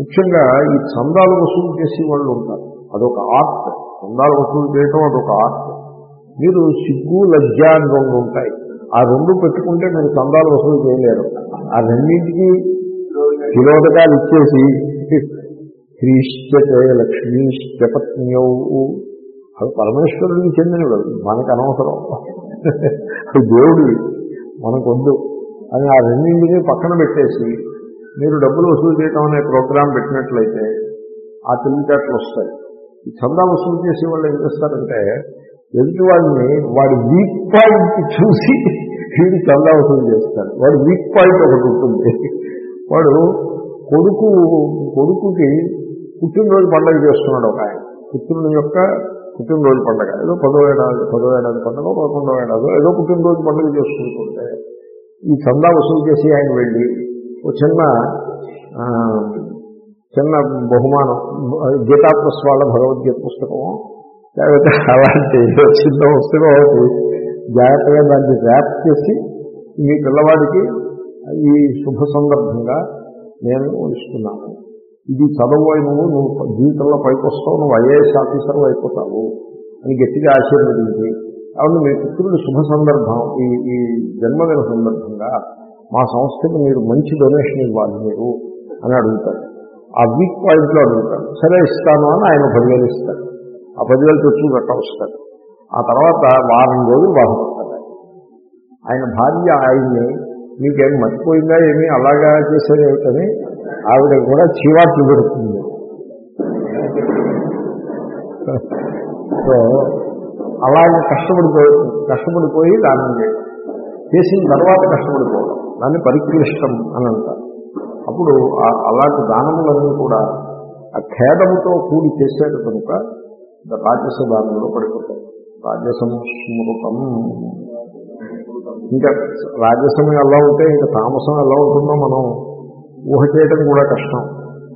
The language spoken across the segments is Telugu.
ముఖ్యంగా ఈ చందాలు వసూలు చేసే వాళ్ళు ఉంటారు. అదొక ఆర్ట్. చందాలు వసూలు చేయటం అదొక ఆర్ట్. మీరు సిగ్గు లజ్జ అని రెండు ఉంటాయి. ఆ రెండు పెట్టుకుంటే మీరు చందాలు వసూలు చేయలేరు. ఆ రెండింటికి తిలోదకాలు ఇచ్చేసి హ్రీశ్చతే లక్ష్మీశ్చ పత్న్యౌ. అవి పరమేశ్వరుడికి చెందినవి మనకు అనవసరం. దేవుడి దేవుడివి మనకొద్దు అని ఆ రెండింటిని పక్కన పెట్టేసి మీరు డబ్బులు వసూలు చేయడం అనే ప్రోగ్రాం పెట్టినట్లయితే ఆ తెలివితేటలు వస్తాయి. ఈ చందా వసూలు చేసే వాళ్ళు ఏం చేస్తారంటే ఎదుటి వాడిని వాడి వీక్ పాయింట్ చూసి వీడి చందా వసూలు చేస్తారు. వాడు వీక్ పాయింట్ ఒకటి ఉంటుంది. వాడు కొడుకు కొడుకుకి పుట్టినరోజు పండుగ చేస్తున్నాడు ఒక ఆయన. పుత్రుని యొక్క పుట్టినరోజు పండుగ. ఏదో పదో ఏడాది పదో ఏడాది పండుగ పదకొండో ఏడాది ఏదో పుట్టినరోజు పండుగ చేసుకుంటుంటే ఈ చందా వసూలు చేసి ఆయన వెళ్ళి ఒక చిన్న చిన్న బహుమానం గీతాప్రస్ వాళ్ళ భగవద్గీత పుస్తకము లేకపోతే అలాంటి చిన్న పుస్తకం ఒకటి జాగ్రత్తగా దాన్ని ర్యాప్ చేసి మీ పిల్లవాడికి ఈ శుభ సందర్భంగా నేను ఇస్తున్నాను. ఇది చదువు నువ్వు నువ్వు జీవితంలో పైకి వస్తావు నువ్వు ఐఏఎస్ ఆఫీసర్ అయిపోతావు అని గట్టిగా ఆశీర్వదించి అవును మీ పుత్రుడు శుభ సందర్భం ఈ ఈ జన్మదిన సందర్భంగా మా సంస్థకి మీరు మంచి డొనేషన్ ఇవ్వాలి మీరు అని అడుగుతారు. ఆ వీక్ పాయింట్లో అడుగుతారు. సరే ఇస్తాను అని ఆయన పదివేలు ఇస్తారు. ఆ పదివేలు తెచ్చి కట్టవస్తారు ఆ తర్వాత వారం రోజులు బాధపడతారు ఆయన. ఆయన భార్య ఆయన్ని మీకేం మర్చిపోయిందా ఏమీ? అలాగా చేసేది ఏమిటని ఆవిడ కూడా చీవాట్లు పెడుతుంది. సో అలాగే కష్టపడిపోయి కష్టపడిపోయి దానం చేయడం చేసిన తర్వాత కష్టపడిపోవడం దాన్ని పరిక్లిష్టం అని అంటారు. అప్పుడు అలాంటి దానములన్నీ కూడా ఆ ఖేదముతో కూడి చేసేట కనుక రాజస దానంలో పడిపోతాయి. రాజసం స్మృతం. ఇంకా రాజసం ఎలా ఉంటే ఇంకా తామసం ఎలా ఉంటుందో మనం ఊహ చేయడం కూడా కష్టం.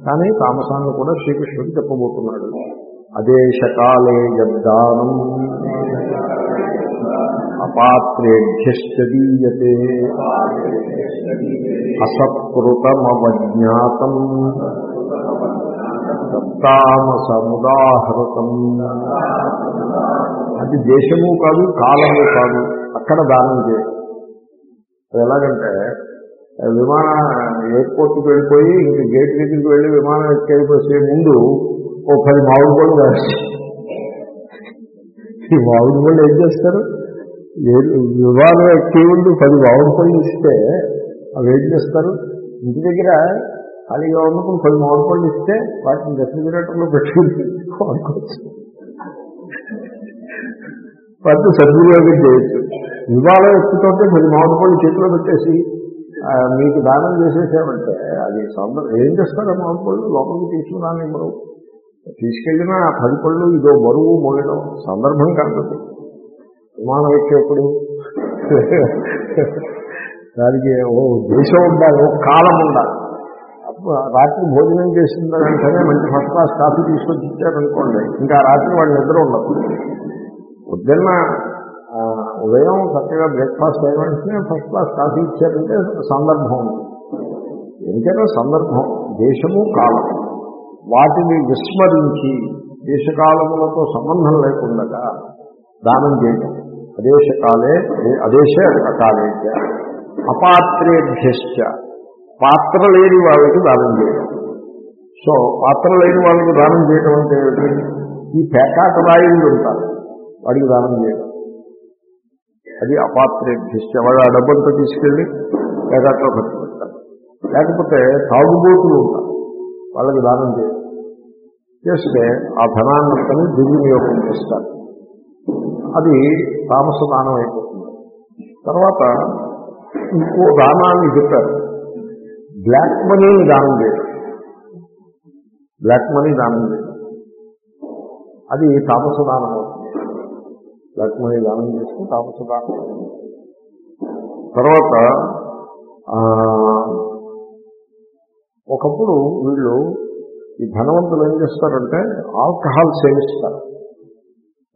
కానీ తామసాన్ని కూడా శ్రీకృష్ణుడు చెప్పబోతున్నాడు. అదే శకాలే యద్దానం. అపాత్రేభ్యశ్చదీయతే। అసత్కృతమవజ్ఞాతం। తామసముదాహృతం అది దేశము కాదు కాలము కాదు అక్కడ దానం చేయడం అది ఎలాగంటే విమాన ఎయిర్పోర్ట్కి వెళ్ళిపోయి ఇంక గేట్ దగ్గరికి వెళ్ళి విమానం ఎక్కేపోసే ముందు ఓ పది మామిడి పళ్ళు వేసి ఈ మామిడి పళ్ళు ఏం చేస్తారు? ఏ- ఎక్కి ఎక్కే పది మామిడి పళ్ళు ఇస్తే అవి ఏం చేస్తారు. ఇంటి దగ్గర ఖాళీగా ఉన్నప్పుడు పది మామిడి పళ్ళు ఇస్తే వాటిని రెఫ్రిజిరేటర్లో పెట్టుకుని వాడుకోవచ్చు. వాటిని సద్వినియోగం చేయొచ్చు. వివాహం ఎక్కుతుంటే పది మామిడి పళ్ళు చేతిలో పెట్టేసి మీకు దానం చేసేసామంటే అది సందర్భం ఏం చేస్తారు ఆ మామిడి పళ్ళు? లోపలికి తీసుకురాని ఇవ్వరు తీసుకెళ్ళిన ఆ పది పళ్ళు ఇదో బరువు మోయడం సందర్భం కాదు విమానం ఎక్కేప్పుడు దానికి ఓ దేశం ఉండాలి ఓ కాలం ఉండాలి. రాత్రి భోజనం చేసిన వెంటనే మంచి ఫస్ట్ క్లాస్ కాఫీ తీసుకొచ్చి ఇచ్చారనుకోండి ఇంకా రాత్రి వాళ్ళు నిద్ర ఉండదు. పొద్దున్న ఉదయం చక్కగా బ్రేక్ఫాస్ట్ అయిన వెంటనే ఫస్ట్ క్లాస్ కాఫీ ఇచ్చారంటే సందర్భం ఉంది. ఎందుకంటే సందర్భం దేశము కాలం. వాటిని విస్మరించి దేశకాలములతో సంబంధం లేకుండా దానం చేయటం. అదేశకాలే అదేశ అకాలే అపాత్రేభ్యశ్చ. పాత్ర లేని వాళ్ళకి దానం చేయడం. సో పాత్ర లేని వాళ్ళకి దానం చేయడం అంటే ఏమిటి? ఈ పేకాట రాయుళ్ళు ఉంటారు వాడికి దానం చేయడం. అది అపాత్రేభ్యశ్చ. వాడు ఆ డబ్బంతా తీసుకెళ్ళి పేకాటలో ఖర్చు పెడతారు లేకపోతే తాగుబోతులు ఉంటారు వాళ్ళకి దానం చేయడం. చేస్తే ఆ ధనాన్నంతని దుర్వినియోగం చేస్తారు అది తామస దానం అయిపోతుంది. తర్వాత ఇంకో దానాన్ని చెప్పారు. బ్లాక్ మనీని దానం చేయడం. బ్లాక్ మనీ దానం చేయడం. అది తామస దానం అవుతుంది. బ్లాక్ మనీ దానం చేస్తే తామస దానం తర్వాత ఒకప్పుడు వీళ్ళు ఈ ధనవంతులు ఏం చేస్తారంటే ఆల్కహాల్ సేవిస్తారు.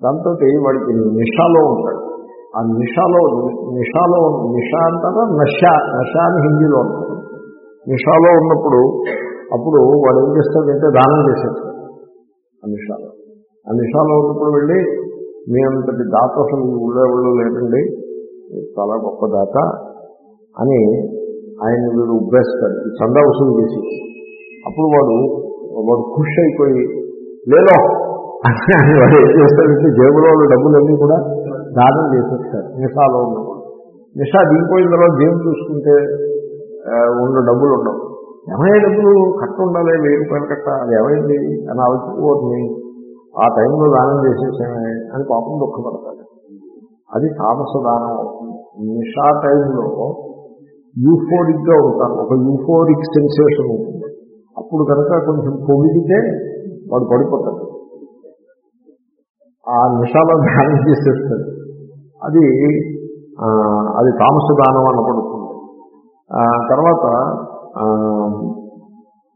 దాంతో వాడికి నిషాలో ఉంటాడు. ఆ నిషాలో నిషాలో నిషా అంటారా? నష నష అని హిందీలో ఉంటాడు నిషాలో ఉన్నప్పుడు అప్పుడు వాడు ఏం చేస్తాడంటే దానం చేసేస్తాడు ఆ నిషాలో ఆ నిషాలో ఉన్నప్పుడు వెళ్ళి మీ అంతటి దాత అసలు ఊళ్ళో ఊళ్ళో లేదండి చాలా గొప్ప దాత అని ఆయన వీడు ఉబ్బేస్తాడు. ఈ చందా వసూలు చేసి అప్పుడు వాడు వాడు ఖుష్ అయిపోయి లేదో అని వాడు ఏం చేస్తాడంటే జేబులో ఉన్న డబ్బులన్నీ కూడా దానం చేసేస్తారు నిషాలో ఉన్నప్పుడు నిషా దిగిపోయిన తర్వాత జేబు చూసుకుంటే ఉన్న డబ్బులు ఉండవు. ఏమైనా డబ్బులు? కట్ట ఉండాలి వెయ్యి రూపాయలు కట్ట. అది ఏమైంది? అని ఆలోచించుకోవద్దని ఆ టైంలో దానం చేసేసామే అని పాపం దుఃఖపడతాడు. అది తామస దానం అవుతుంది. నిషా టైంలో యూఫోరిక్గా ఉంటాను ఉంటారు. ఒక యూఫోరిక్ సెన్సేషన్ ఉంటుంది. అప్పుడు కనుక కొంచెం పొగిడితే వాడు పడిపోతాడు. ఆ నిషాల దానం చేసేస్తుంది అది అది తామస దానం అనబడుతుంది తర్వాత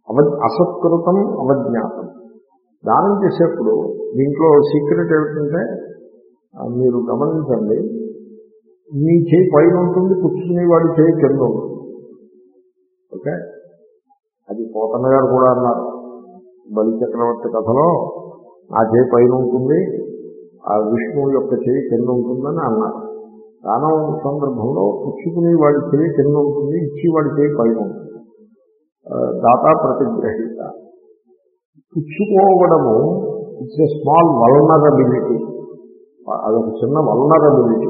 అవ అసత్కృతం అవజ్ఞాతం. దానం చేసేప్పుడు దీంట్లో సీక్రెట్ ఏమిటంటే మీరు గమనించండి మీ చేయి పైన ఉంటుంది కూర్చునే వాడి చేయి కింద ఉంటుంది. ఓకే? అది పోతన్న గారు కూడా అన్నారు బలి చక్రవర్తి కథలో నా చేయి పైన ఉంటుంది ఆ విష్ణువు యొక్క చేయి కింద ఉంటుందని అన్నారు. దానం సందర్భంలో పుచ్చుకునే వాడి చేయి కింద ఉంటుంది ఇచ్చి వాడి చేయి పైన ఉంటుంది. దాత దాతా ప్రతిగ్రహీత. పుచ్చుకోవడము ఇట్స్ ఎ స్మాల్ వల్నరబిలిటీ అదొక చిన్న వల్నరబిలిటీ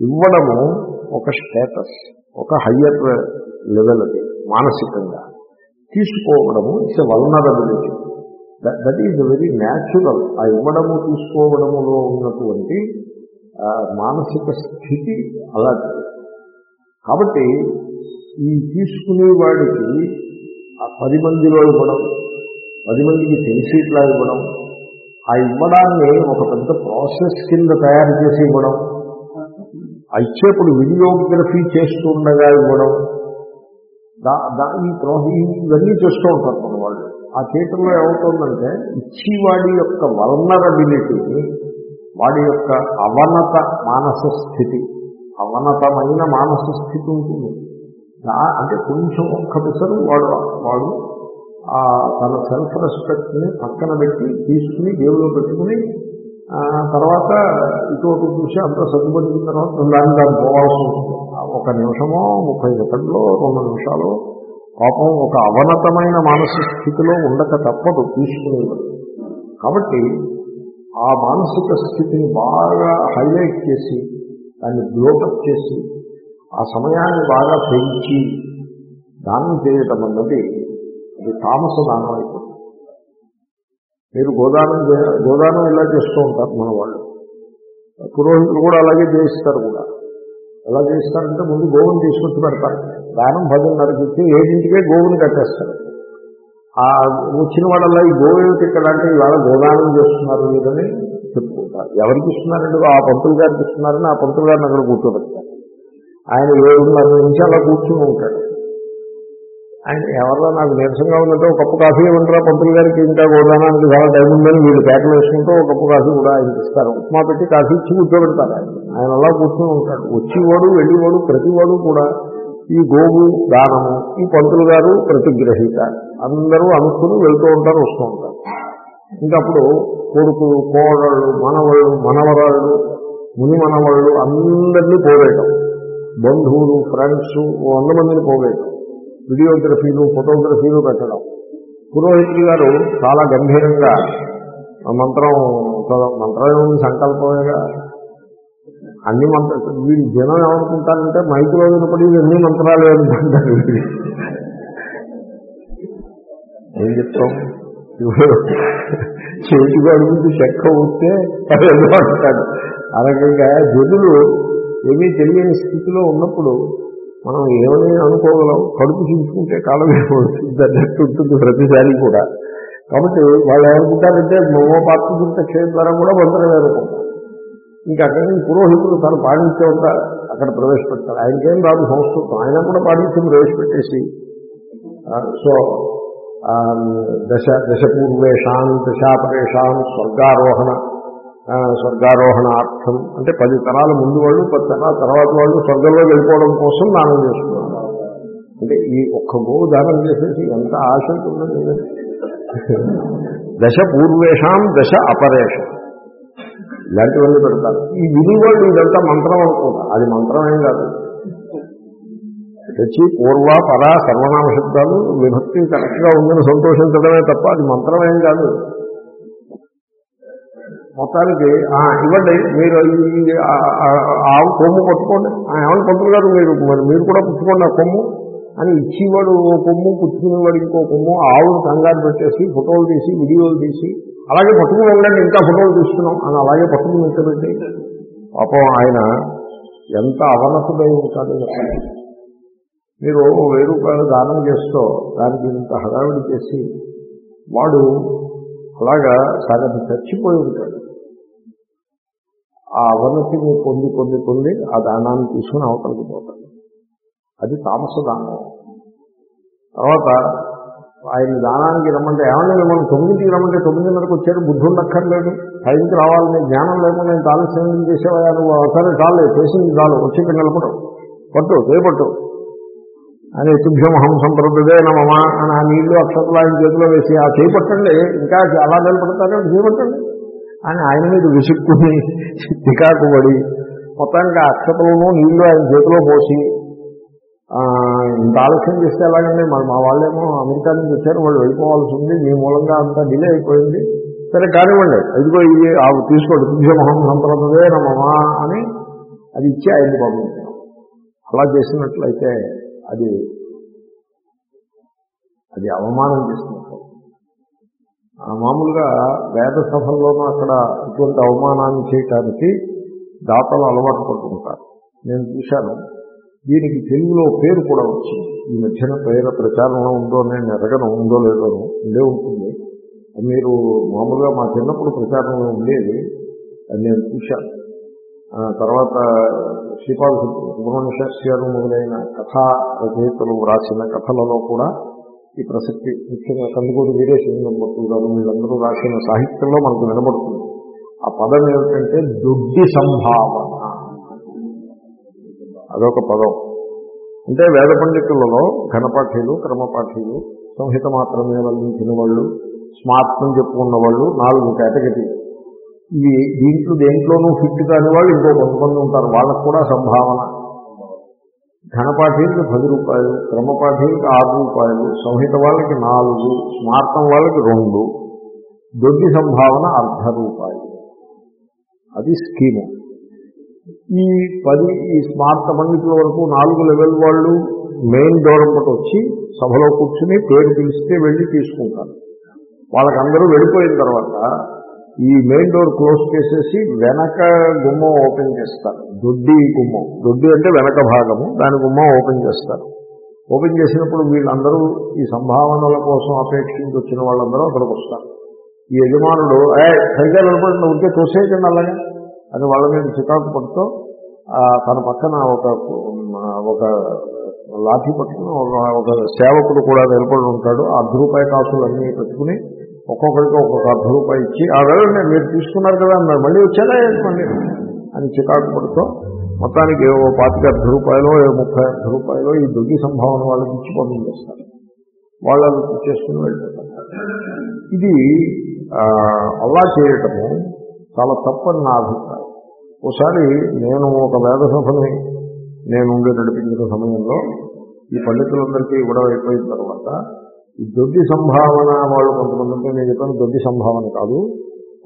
ఇవ్వడము ఒక స్టేటస్ ఒక హయ్యర్ లెవెల్ అది మానసికంగా. తీసుకోవడము it's a vulnerability that is very natural ఆ ఇవ్వడము తీసుకోవడములో ఉన్నటువంటి మానసిక స్థితి అలాంటిది. కాబట్టి ఈ తీసుకునే వాడికి పది మందిలో ఇవ్వడం పది మందికి తెలిసి ఇట్లా ఇవ్వడం ఆ ఇవ్వడాన్ని ఒక పెద్ద ప్రాసెస్ కింద తయారు చేసి ఇవ్వడం ఆ ఇచ్చేప్పుడు వీడియోగ్రఫీ చేస్తుండగా ఇవ్వడం దా దాన్ని ఈ ప్రో ఇవన్నీ చేస్తూ ఉంటారు ఆ చేయటంలో ఏమవుతుందంటే ఇచ్చివాడి యొక్క వల్నరబిలిటీని వాడి యొక్క అవనత మానస స్థితి అవనతమైన మానస స్థితి ఉంటుంది. అంటే కొంచెం ఒక్క పిసరు వాడు వాడు తన సెల్ఫ్ రెస్పెక్ట్ని పక్కన పెట్టి తీసుకుని జేబులో పెట్టుకుని తర్వాత ఇటువంటి చూసి అంత సర్దుపడిన తర్వాత దాన్ని దాన్ని పోవాల్సి ఉంటుంది ఒక నిమిషమో ముప్పై సెకండ్లో రెండు నిమిషాలు పాపం ఒక అవనతమైన మానసిక స్థితిలో ఉండక తప్పదు తీసుకునేవాడు కాబట్టి ఆ మానసిక స్థితిని బాగా హైలైట్ చేసి దాన్ని బ్లోటప్ చేసి ఆ సమయాన్ని బాగా పెంచి దానం చేయటం అన్నది అది తామస దానం అయిపోతుంది. మీరు గోదానం గోదానం ఇలా చేస్తూ ఉంటారు మన వాళ్ళు. పురోహితులు కూడా అలాగే చేయిస్తారు కూడా. ఎలా చేయిస్తారంటే ముందు గోవును తీసుకొచ్చి పెడతారు. దానం పదిన్నరకి ఇచ్చి ఏడింటికే గోవుని కట్టేస్తారు. ఆ వచ్చిన వాళ్ళ ఈ గోవు ఏమిటి ఇక్కడ అంటే ఇవాళ గోదానం చేస్తున్నారు మీరని చెప్పుకుంటారు. ఎవరికి ఇస్తున్నారండి? ఆ పంతులు గారికి ఇస్తున్నారని ఆ పంతులు గారిని అక్కడ కూర్చోబెడతారు. ఆయన ఏడున్నర నుంచి అలా కూర్చుని ఉంటాడు. ఆయన ఎవరో నాకు నీరసంగా ఉందంటే ఒక కప్పు కాఫీ ఇవ్వంటారా పంతులు గారికి ఇంకా గోదానానికి చాలా టైం ఉందని వీళ్ళు కేకలు వేసుకుంటూ ఒక కప్పు కాఫీ కూడా ఆయనకి ఇస్తారు. ఉప్మా పెట్టి కాఫీ ఇచ్చి కూర్చోబెడతారు ఆయన. ఆయన అలా కూర్చుని ఉంటాడు. వచ్చేవాడు వెళ్ళేవాడు ప్రతివాడు కూడా ఈ గోవు దానము ఈ పంతులు గారు ప్రతిగ్రహీత. అందరూ అనుకుని వెళ్తూ ఉంటారు వస్తూ ఉంటారు. ఇంకప్పుడు కొడుకులు కోడళ్ళు మనవళ్ళు మనవరాళ్ళు ముని మనవాళ్ళు అందరినీ పోవేయటం బంధువులు ఫ్రెండ్స్ వంద మందిని పోవేయటం వీడియోగ్రఫీలు ఫోటోగ్రఫీలు పెట్టడం. పురోహితులు గారు చాలా గంభీరంగా ఆ మంత్రం మంత్రం సంకల్పమేగా అన్ని మంత్ర వీళ్ళు జనం ఏమనుకుంటారంటే మైకులో వినపడి అన్ని మంత్రాలు అనుకుంటారు. ఏం చెప్తాం చేతికి అడుగుతూ చెక్క ఉంటే అంటాడు. ఆ రకంగా జనులు ఏమీ తెలియని స్థితిలో ఉన్నప్పుడు మనం ఏమని అనుకోగలం? కడుపు చూసుకుంటే కాలం అన్నట్టు ఉంటుంది ప్రతిసారి కూడా. కాబట్టి వాళ్ళు ఏమనుకుంటారంటే పాత్ర క్షేత్రం ద్వారా కూడా మంత్రమే అనుకుంటారు ఇంకా అక్కడి నుంచి పురోహితులు తను పాటించే పాటించేంత అక్కడ ప్రవేశపెడతారు ఆయనకేం రాదు సంస్కృతం. ఆయన కూడా పాటించి ప్రవేశపెట్టేసి సో ఆ, దశ దశపూర్వేషాన్ దశాపరేషాన్ స్వర్గారోహణ స్వర్గారోహణార్థం. అంటే పది తరాల ముందు వాళ్ళు పది తరాల తర్వాత వాళ్ళు స్వర్గంలో వెళ్ళిపోవడం కోసం దానం చేస్తున్నారు. అంటే ఈ ఒక్క గోవు దానం చేసేసి ఎంత ఆశ ఉంటుంది దశ పూర్వేషాం దశ అపరేషం. ఇలాంటివన్నీ పెడతారు. ఈ వినివాళ్ళు ఇదంతా మంత్రం అనుకుంటారు అది మంత్రం ఏం కాదు. తెచ్చి పూర్వ పర సర్వనామ శబ్దాలు విభక్తి కరెక్ట్గా ఉందని సంతోషించడమే తప్ప అది మంత్రమేం కాదు. మొత్తానికి ఇవ్వండి మీరు ఈ ఆవు కొమ్ము పట్టుకోండి ఆ, ఏమని పంతులు గారు మీరు మరి మీరు కూడా పుచ్చుకోండి ఆ కొమ్ము అని ఇచ్చేవాడు ఓ కొమ్ము పుచ్చుకునేవాడు ఇంకో కొమ్ము ఆవును కంగారు పెట్టేసి ఫోటోలు తీసి వీడియోలు తీసి అలాగే పట్టుకుని ఉండండి ఇంకా ఫోటోలు తీస్తున్నాం. అని అలాగే పట్టుకుని నిలబెట్టి పాపం ఆయన ఎంత అవనతుడై ఉంటాడు చెప్పండి. మీరు వెయ్యి రూపాయలు దానం చేస్తూ దానికి ఇంత హడావిడి చేసి వాడు అలాగా సగం చచ్చిపోయి ఉంటాడు. ఆ అవనతిని పొంది పొంది పొంది ఆ దానాన్ని తీసుకుని అవతలకి పోతాడు. అది తామస దానం తర్వాత ఆయన దానానికి రమ్మంటే ఏమన్నా మిమ్మల్ని తొమ్మిదింటికి రమ్మంటే తొమ్మిదిన్నరకు వచ్చారు బుద్ధి ఉండక్కర్లేదు టైంకి రావాలని జ్ఞానం లేకుండా నేను ఆలస్యం చేసేవా నువ్వు సరే చాలే చేసింది చాలు వచ్చి ఇక్కడ నిలబడు. పట్టు చేపట్టు అని తుభ్యమహం సంప్రదే నమమా అని ఆ నీళ్ళు అక్షతలు ఆయన చేతిలో వేసి ఆ చేపట్టండి ఇంకా అలా నిలబడతారే చేపట్టండి. అని ఆయన మీద విసుక్కుని తికాకు పడి మొత్తానికి ఆ అక్షతలను నీళ్ళు ఆయన చేతిలో పోసి ఇంత ఆలస్యం చేస్తే ఎలాగండి? మరి మా వాళ్ళేమో అమెరికా నుంచి వచ్చారు వాళ్ళు వెళ్ళిపోవాల్సి ఉంది మీ మూలంగా అంతా డిలే అయిపోయింది. సరే కానివ్వండి ఇదిగో ఇది ఆ తీసుకోండి తుభ్యమహం సంప్రదే నమమా అని అది ఇచ్చి ఆయన్ని పంపించాం అలా చేసినట్లయితే అది అది అవమానం చేసినట్టు మామూలుగా వేద సభల్లోనూ అక్కడ ఇటువంటి అవమానాన్ని చేయటానికి దాతలు అలవాటు పడుతుంటారు నేను చూశాను. దీనికి తెలుగులో పేరు కూడా వచ్చింది. ఈ మధ్యన పేర ప్రచారంలో ఉందో నేను ఎరగను ఉందో లేదో ఉండే ఉంటుంది. మీరు మామూలుగా మా చిన్నప్పుడు ప్రచారంలో ఉండేది. అది నేను చూశాను తర్వాత శ్రీపాద సుబ్రహ్మణ్య శాస్త్రి గారు మొదలైన కథా రచయితలు వ్రాసిన కథలలో కూడా ఈ ప్రసక్తి ముఖ్యంగా కందుకూరు వీరేశ్వరంభట్టు గారు వీళ్ళందరూ రాసిన సాహిత్యంలో మనకు వినబడుతుంది. ఆ పదం ఏమిటంటే దొడ్డి సంభావన. అదొక పదం. అంటే వేద పండితులలో ఘనపాఠీలు క్రమపాఠీలు సంహిత మాత్రమే వల్లించిన వాళ్ళు స్మార్తం చెప్పుకున్న వాళ్ళు నాలుగు కేటగిరీ. ఇవి దీంట్లో దేంట్లోనూ ఫిట్ కాని వాళ్ళు ఇంకో కొంతమంది ఉంటారు. వాళ్ళకు కూడా సంభావన. ఘనపాఠీలకి పది రూపాయలు క్రమపాఠీలకి ఆరు రూపాయలు సంహిత వాళ్ళకి నాలుగు స్మార్థం వాళ్ళకి రెండు. దొడ్డి సంభావన అర్ధ రూపాయలు. అది స్కీము. ఈ పది ఈ స్మార్త పండితుల వరకు నాలుగు లెవెల్ వాళ్ళు మెయిన్ దూరం వచ్చి సభలో కూర్చుని పేరు పిలిస్తే వెళ్ళి తీసుకుంటారు. వాళ్ళకందరూ వెళ్ళిపోయిన తర్వాత ఈ మెయిన్ డోర్ క్లోజ్ చేసేసి వెనక గుమ్మం ఓపెన్ చేస్తారు. దొడ్డి గుమ్మం. దొడ్డి అంటే వెనక భాగము. దాని గుమ్మం ఓపెన్ చేస్తారు. ఓపెన్ చేసినప్పుడు వీళ్ళందరూ ఈ సంభావనల కోసం అపేక్షించి వచ్చిన వాళ్ళందరూ అక్కడికి వస్తారు. ఈ యజమానుడు ఏ సరిగ్గా నిలబడిన ఉంటే తోసేయకండి అలాగే అని వాళ్ళ మీద చికాకు పడుతూ తన పక్కన ఒక ఒక లాఠీ పట్టుకుని ఒక ఒక సేవకుడు కూడా నిలబడి ఉంటాడు. ఆ అర్ధ రూపాయి కాసులన్నీ పెట్టుకుని ఒక్కొక్కరికి ఒక్కొక్క అర్ధ రూపాయి ఇచ్చి ఆ వెళ్ళండి మీరు తీసుకున్నారు కదా మరి మళ్ళీ వచ్చారా మళ్ళీ అని చికాకు పడుతూ మొత్తానికి ఓ పాతిక అర్ధ రూపాయలు ముప్పై అర్ధ రూపాయలు ఈ దొడ్డి సంభావన వాళ్ళకి ఇచ్చి పంపించేస్తారు వాళ్ళు చేసుకుని వెళ్ళిపోతారు. ఇది అలా చేయటము చాలా తప్పని నా అభిప్రాయం. ఒకసారి నేను ఒక వేద సభని నేను ఉండి నడిపించిన సమయంలో ఈ పండితులందరికీ ఇవ్వడం అయిపోయిన తర్వాత ఈ దొడ్డి సంభావన వాళ్ళు కొంతమందితో నేను చెప్పాను దొడ్డి సంభావన కాదు.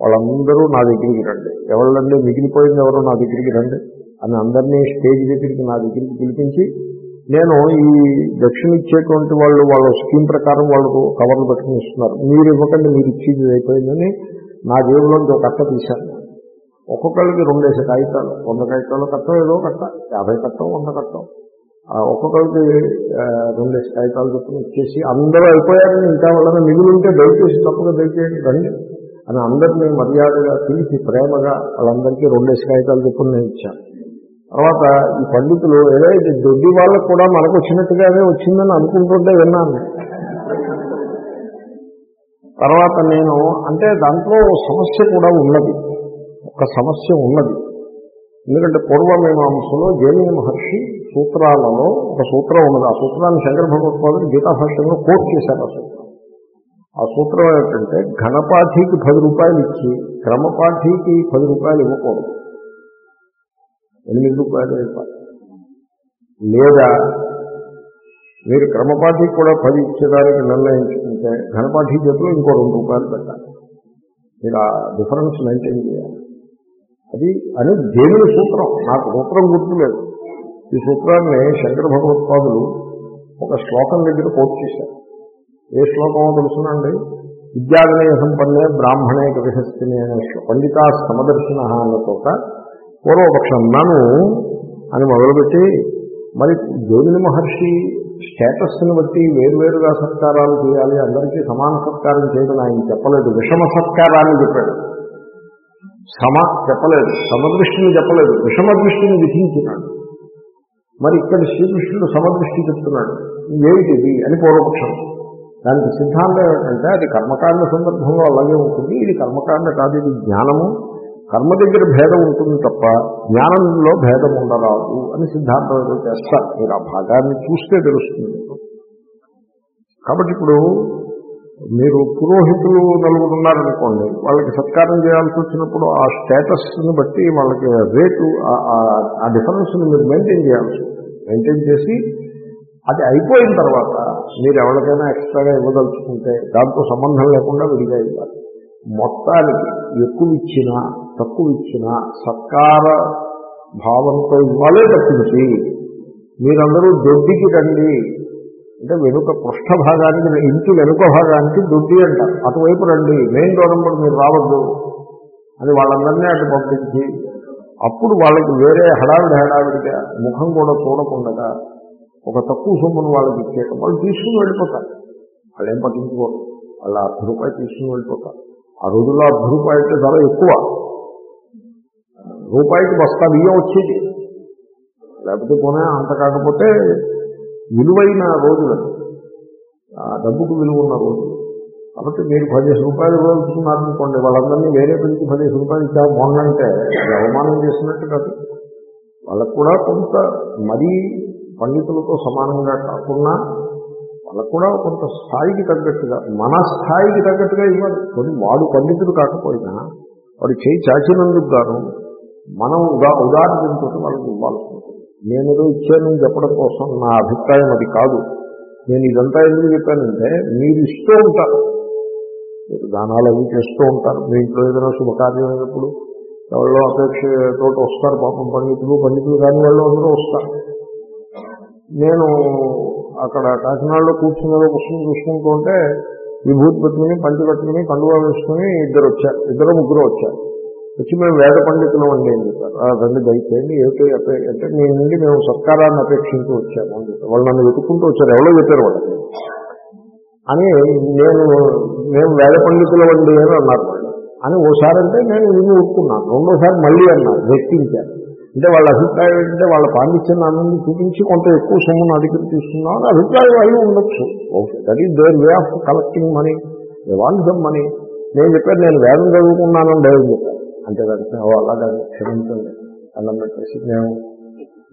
వాళ్ళందరూ నా దగ్గరికి రండి. ఎవళ్ళండి మిగిలిపోయింది ఎవరో నా దగ్గరికి రండి అని అందరినీ స్టేజ్ దగ్గరికి నా దగ్గరికి పిలిపించి నేను ఈ దక్షిణ ఇచ్చేటువంటి వాళ్ళు వాళ్ళ స్కీమ్ ప్రకారం వాళ్ళకు కవర్లు పెట్టుకుని ఇస్తున్నారు మీరు ఇవ్వకండి మీరు ఇచ్చేది అయిపోయిందని నా జేబులోంచి ఒక కట్ట తీశాను. ఒక్కొక్కరికి రెండేసి కాగితాలు. వంద కాగితాలు కట్టం ఏదో కట్ట యాభై కట్టం వంద కట్టం. ఒక్కొక్కరికి ఆ, రెండేసి కాగితాలు చెప్పిన ఇచ్చేసి అందరూ అయిపోయారని ఇంకా వాళ్ళని మిగులుంటే ఉంటే దయచేసి తప్పగా దయచేయండి రండి. అని అందరినీ మర్యాదగా పిలిచి ప్రేమగా వాళ్ళందరికీ రెండేసి కాగితాలు చెప్పిన నేను ఇచ్చాను. తర్వాత ఈ పండితులు ఏదో ఇది దొడ్డి వాళ్ళకు కూడా మనకు వచ్చినట్టుగానే వచ్చిందని అనుకుంటుంటే విన్నాను. తర్వాత నేను అంటే దాంట్లో సమస్య కూడా ఉన్నది. ఒక సమస్య ఉన్నది. ఎందుకంటే పూర్వమీమాంసలో జైమిని మహర్షి సూత్రాలలో ఒక సూత్రం ఉన్నది. ఆ సూత్రాన్ని శంకర భగవత్పాదులు గీతా భాష్యంలో కోట్ చేశారు ఆ సూత్రం. ఆ సూత్రం ఏమిటంటే ఘనపాఠికి పది రూపాయలు ఇచ్చి క్రమపాఠికి పది రూపాయలు ఇవ్వకూడదు. ఎనిమిది రూపాయలు ఇవ్వాలి. లేదా మీరు క్రమపాఠికి కూడా పది ఇచ్చేదానికి నిర్ణయించుకుంటే ఘనపాఠి చేతిలో ఇంకో రెండు రూపాయలు పెట్టాలి. మీరు ఆ డిఫరెన్స్ మెయింటైన్ చేయాలి. అది అని దేవుని సూత్రం. నాకు సూత్రం గుర్తులేదు. ఈ సూత్రాన్ని శంకర భగవత్పాదులు ఒక శ్లోకం దగ్గర కోట్ చేశారు. ఏ శ్లోకమో తెలుసునండి? విద్యావినయ సంపన్నే బ్రాహ్మణే కవిహస్తిని అనే శ్లో- పండితా సమదర్శన అన్నతో పూర్వపక్షం నన్ను అని మొదలుపెట్టి మరి జోగిని మహర్షి స్టేటస్ని బట్టి వేరువేరుగా సత్కారాలు చేయాలి అందరికీ సమాన సత్కారం చేయడం ఆయన చెప్పలేదు. విషమ సత్కారాన్ని చెప్పాడు. సమ చెప్పలేదు సమదృష్టిని చెప్పలేదు విషమ దృష్టిని విధించినాడు. మరి ఇక్కడ శ్రీకృష్ణుడు సమదృష్టి చెప్తున్నాడు. ఏమిటిది అని పూర్వపక్షం. దానికి సిద్ధాంతం ఏంటంటే అది కర్మకాండ సందర్భంలో అలాగే ఉంటుంది. ఇది కర్మకాండ కాదు ఇది జ్ఞానము. కర్మ దగ్గర భేదం ఉంటుంది తప్ప జ్ఞానంలో భేదం ఉండరాదు అని సిద్ధాంతం చేస్తారు మీరు ఆ భాగాన్ని చూస్తే తెలుస్తుంది. కాబట్టి ఇప్పుడు మీరు పురోహితులు నలుగురు ఉన్నారనుకోండి వాళ్ళకి సత్కారం చేయాల్సి వచ్చినప్పుడు ఆ స్టేటస్ని బట్టి వాళ్ళకి రేటు ఆ- డిఫరెన్స్ని మీరు మెయింటైన్ చేయాల్సి మెయింటైన్ చేసి అది అయిపోయిన తర్వాత మీరు ఎవరికైనా ఎక్స్ట్రాగా ఇవ్వదలుచుకుంటే దాంతో సంబంధం లేకుండా విడిగా ఇవ్వాలి. మొత్తానికి ఎక్కువ ఇచ్చినా తక్కువ ఇచ్చినా సత్కార భావంతో ఇవ్వాలే తప్పించి మీరందరూ దొడ్డికి రండి అంటే వెనుక పృష్ఠ భాగానికి ఇంటి వెనుక భాగానికి దుడ్డి అంటారు అటువైపు రండి మెయిన్ డోర్ నెంబర్ మీరు రావద్దు అని వాళ్ళందరినీ అటు పంపించి అప్పుడు వాళ్ళకి వేరే హడావిడి హడావిడిగా ముఖం కూడా చూడకుండా ఒక తక్కువ సొమ్మును వాళ్ళకి ఇచ్చేయటం. వాళ్ళు తీసుకుని వెళ్ళిపోతారు. వాళ్ళు ఏం పట్టించుకోరు వాళ్ళు అర్ధ రూపాయి తీసుకుని వెళ్ళిపోతారు. ఆ రోజుల్లో అర్ధ రూపాయి అయితే చాలా ఎక్కువ. రూపాయికి బస్తా బియ్యం వచ్చేది. లేకపోతే పోనీ అంత కాకపోతే విలువైన రోజులు డబ్బుకు విలువ ఉన్న రోజులు కాబట్టి మీరు పదిహేను రూపాయలు రోజుకున్నారనుకోండి వాళ్ళందరినీ వేరే పెంచి పదిహేను రూపాయలు ఇచ్చా బాగుందంటే అది అవమానం చేసినట్టు కాదు. వాళ్ళకు కూడా కొంత మరీ పండితులతో సమానంగా కాకుండా వాళ్ళకు కూడా కొంత స్థాయికి తగ్గట్టుగా మన స్థాయికి తగ్గట్టుగా ఇవ్వాలి. కొన్ని వాడు పండితుడు కాకపోయినా వాడు చేయి చాచినందుకు గాను మనం ఉదా ఉదాహరణతో వాళ్ళకి ఇవ్వాలి. నేను ఏదో ఇచ్చానని చెప్పడం కోసం నా అభిప్రాయం అది కాదు. నేను ఇదంతా ఎందుకు చెప్పానంటే మీరు ఇస్తూ ఉంటారు. మీరు దానాలు అవి చేస్తూ ఉంటారు. మీ ఇంట్లో ఏదైనా శుభకార్యం అయినప్పుడు ఎవరో అపేక్షతో వస్తారు పాపం పండితులు పండితులు కాని వాళ్ళు అందరూ వస్తారు. నేను అక్కడ కాకినాడలో కూర్చుని పుస్తకం చూసుకుంటూ ఉంటే విభూతి పెట్టుకుని పంచి కట్టుకుని కండువా వేసుకుని ఇద్దరు వచ్చారు. ఇద్దరు ముగ్గురు వచ్చారు. వచ్చి మేము వేద పండితులు అండి అని చెప్పారు. రండి దయచేయండి ఏమిటో అంటే మీ నుండి మేము సత్కారాన్ని అపేక్షించి వచ్చాము అని చెప్పారు. వాళ్ళు నన్ను వెతుక్కుంటూ వచ్చారు. ఎవరో చెప్పారు వాళ్ళకి అని నేను మేము వేద పండితులు అండి అని అన్నారు వాళ్ళు. అని ఓసారి అంటే నేను విని ఊరుకున్నాను రెండోసారి మళ్ళీ అన్నారు వ్యక్తించారు అంటే వాళ్ళ అభిప్రాయం ఏంటంటే వాళ్ళ పాండిత్యం నా నుండి చూపించి కొంత ఎక్కువ సొమ్ము నా దగ్గర తీసుకున్నాం అని అభిప్రాయం అయి ఉండొచ్చు. Okay that is their way of collecting money want some money. నేను చెప్పాను నేను వేదం చదువుకున్నానని డైవ్ చెప్పాను అంటే దానికి ఓ అలాగే క్షమించండి అన్నం పెట్టేసి మేము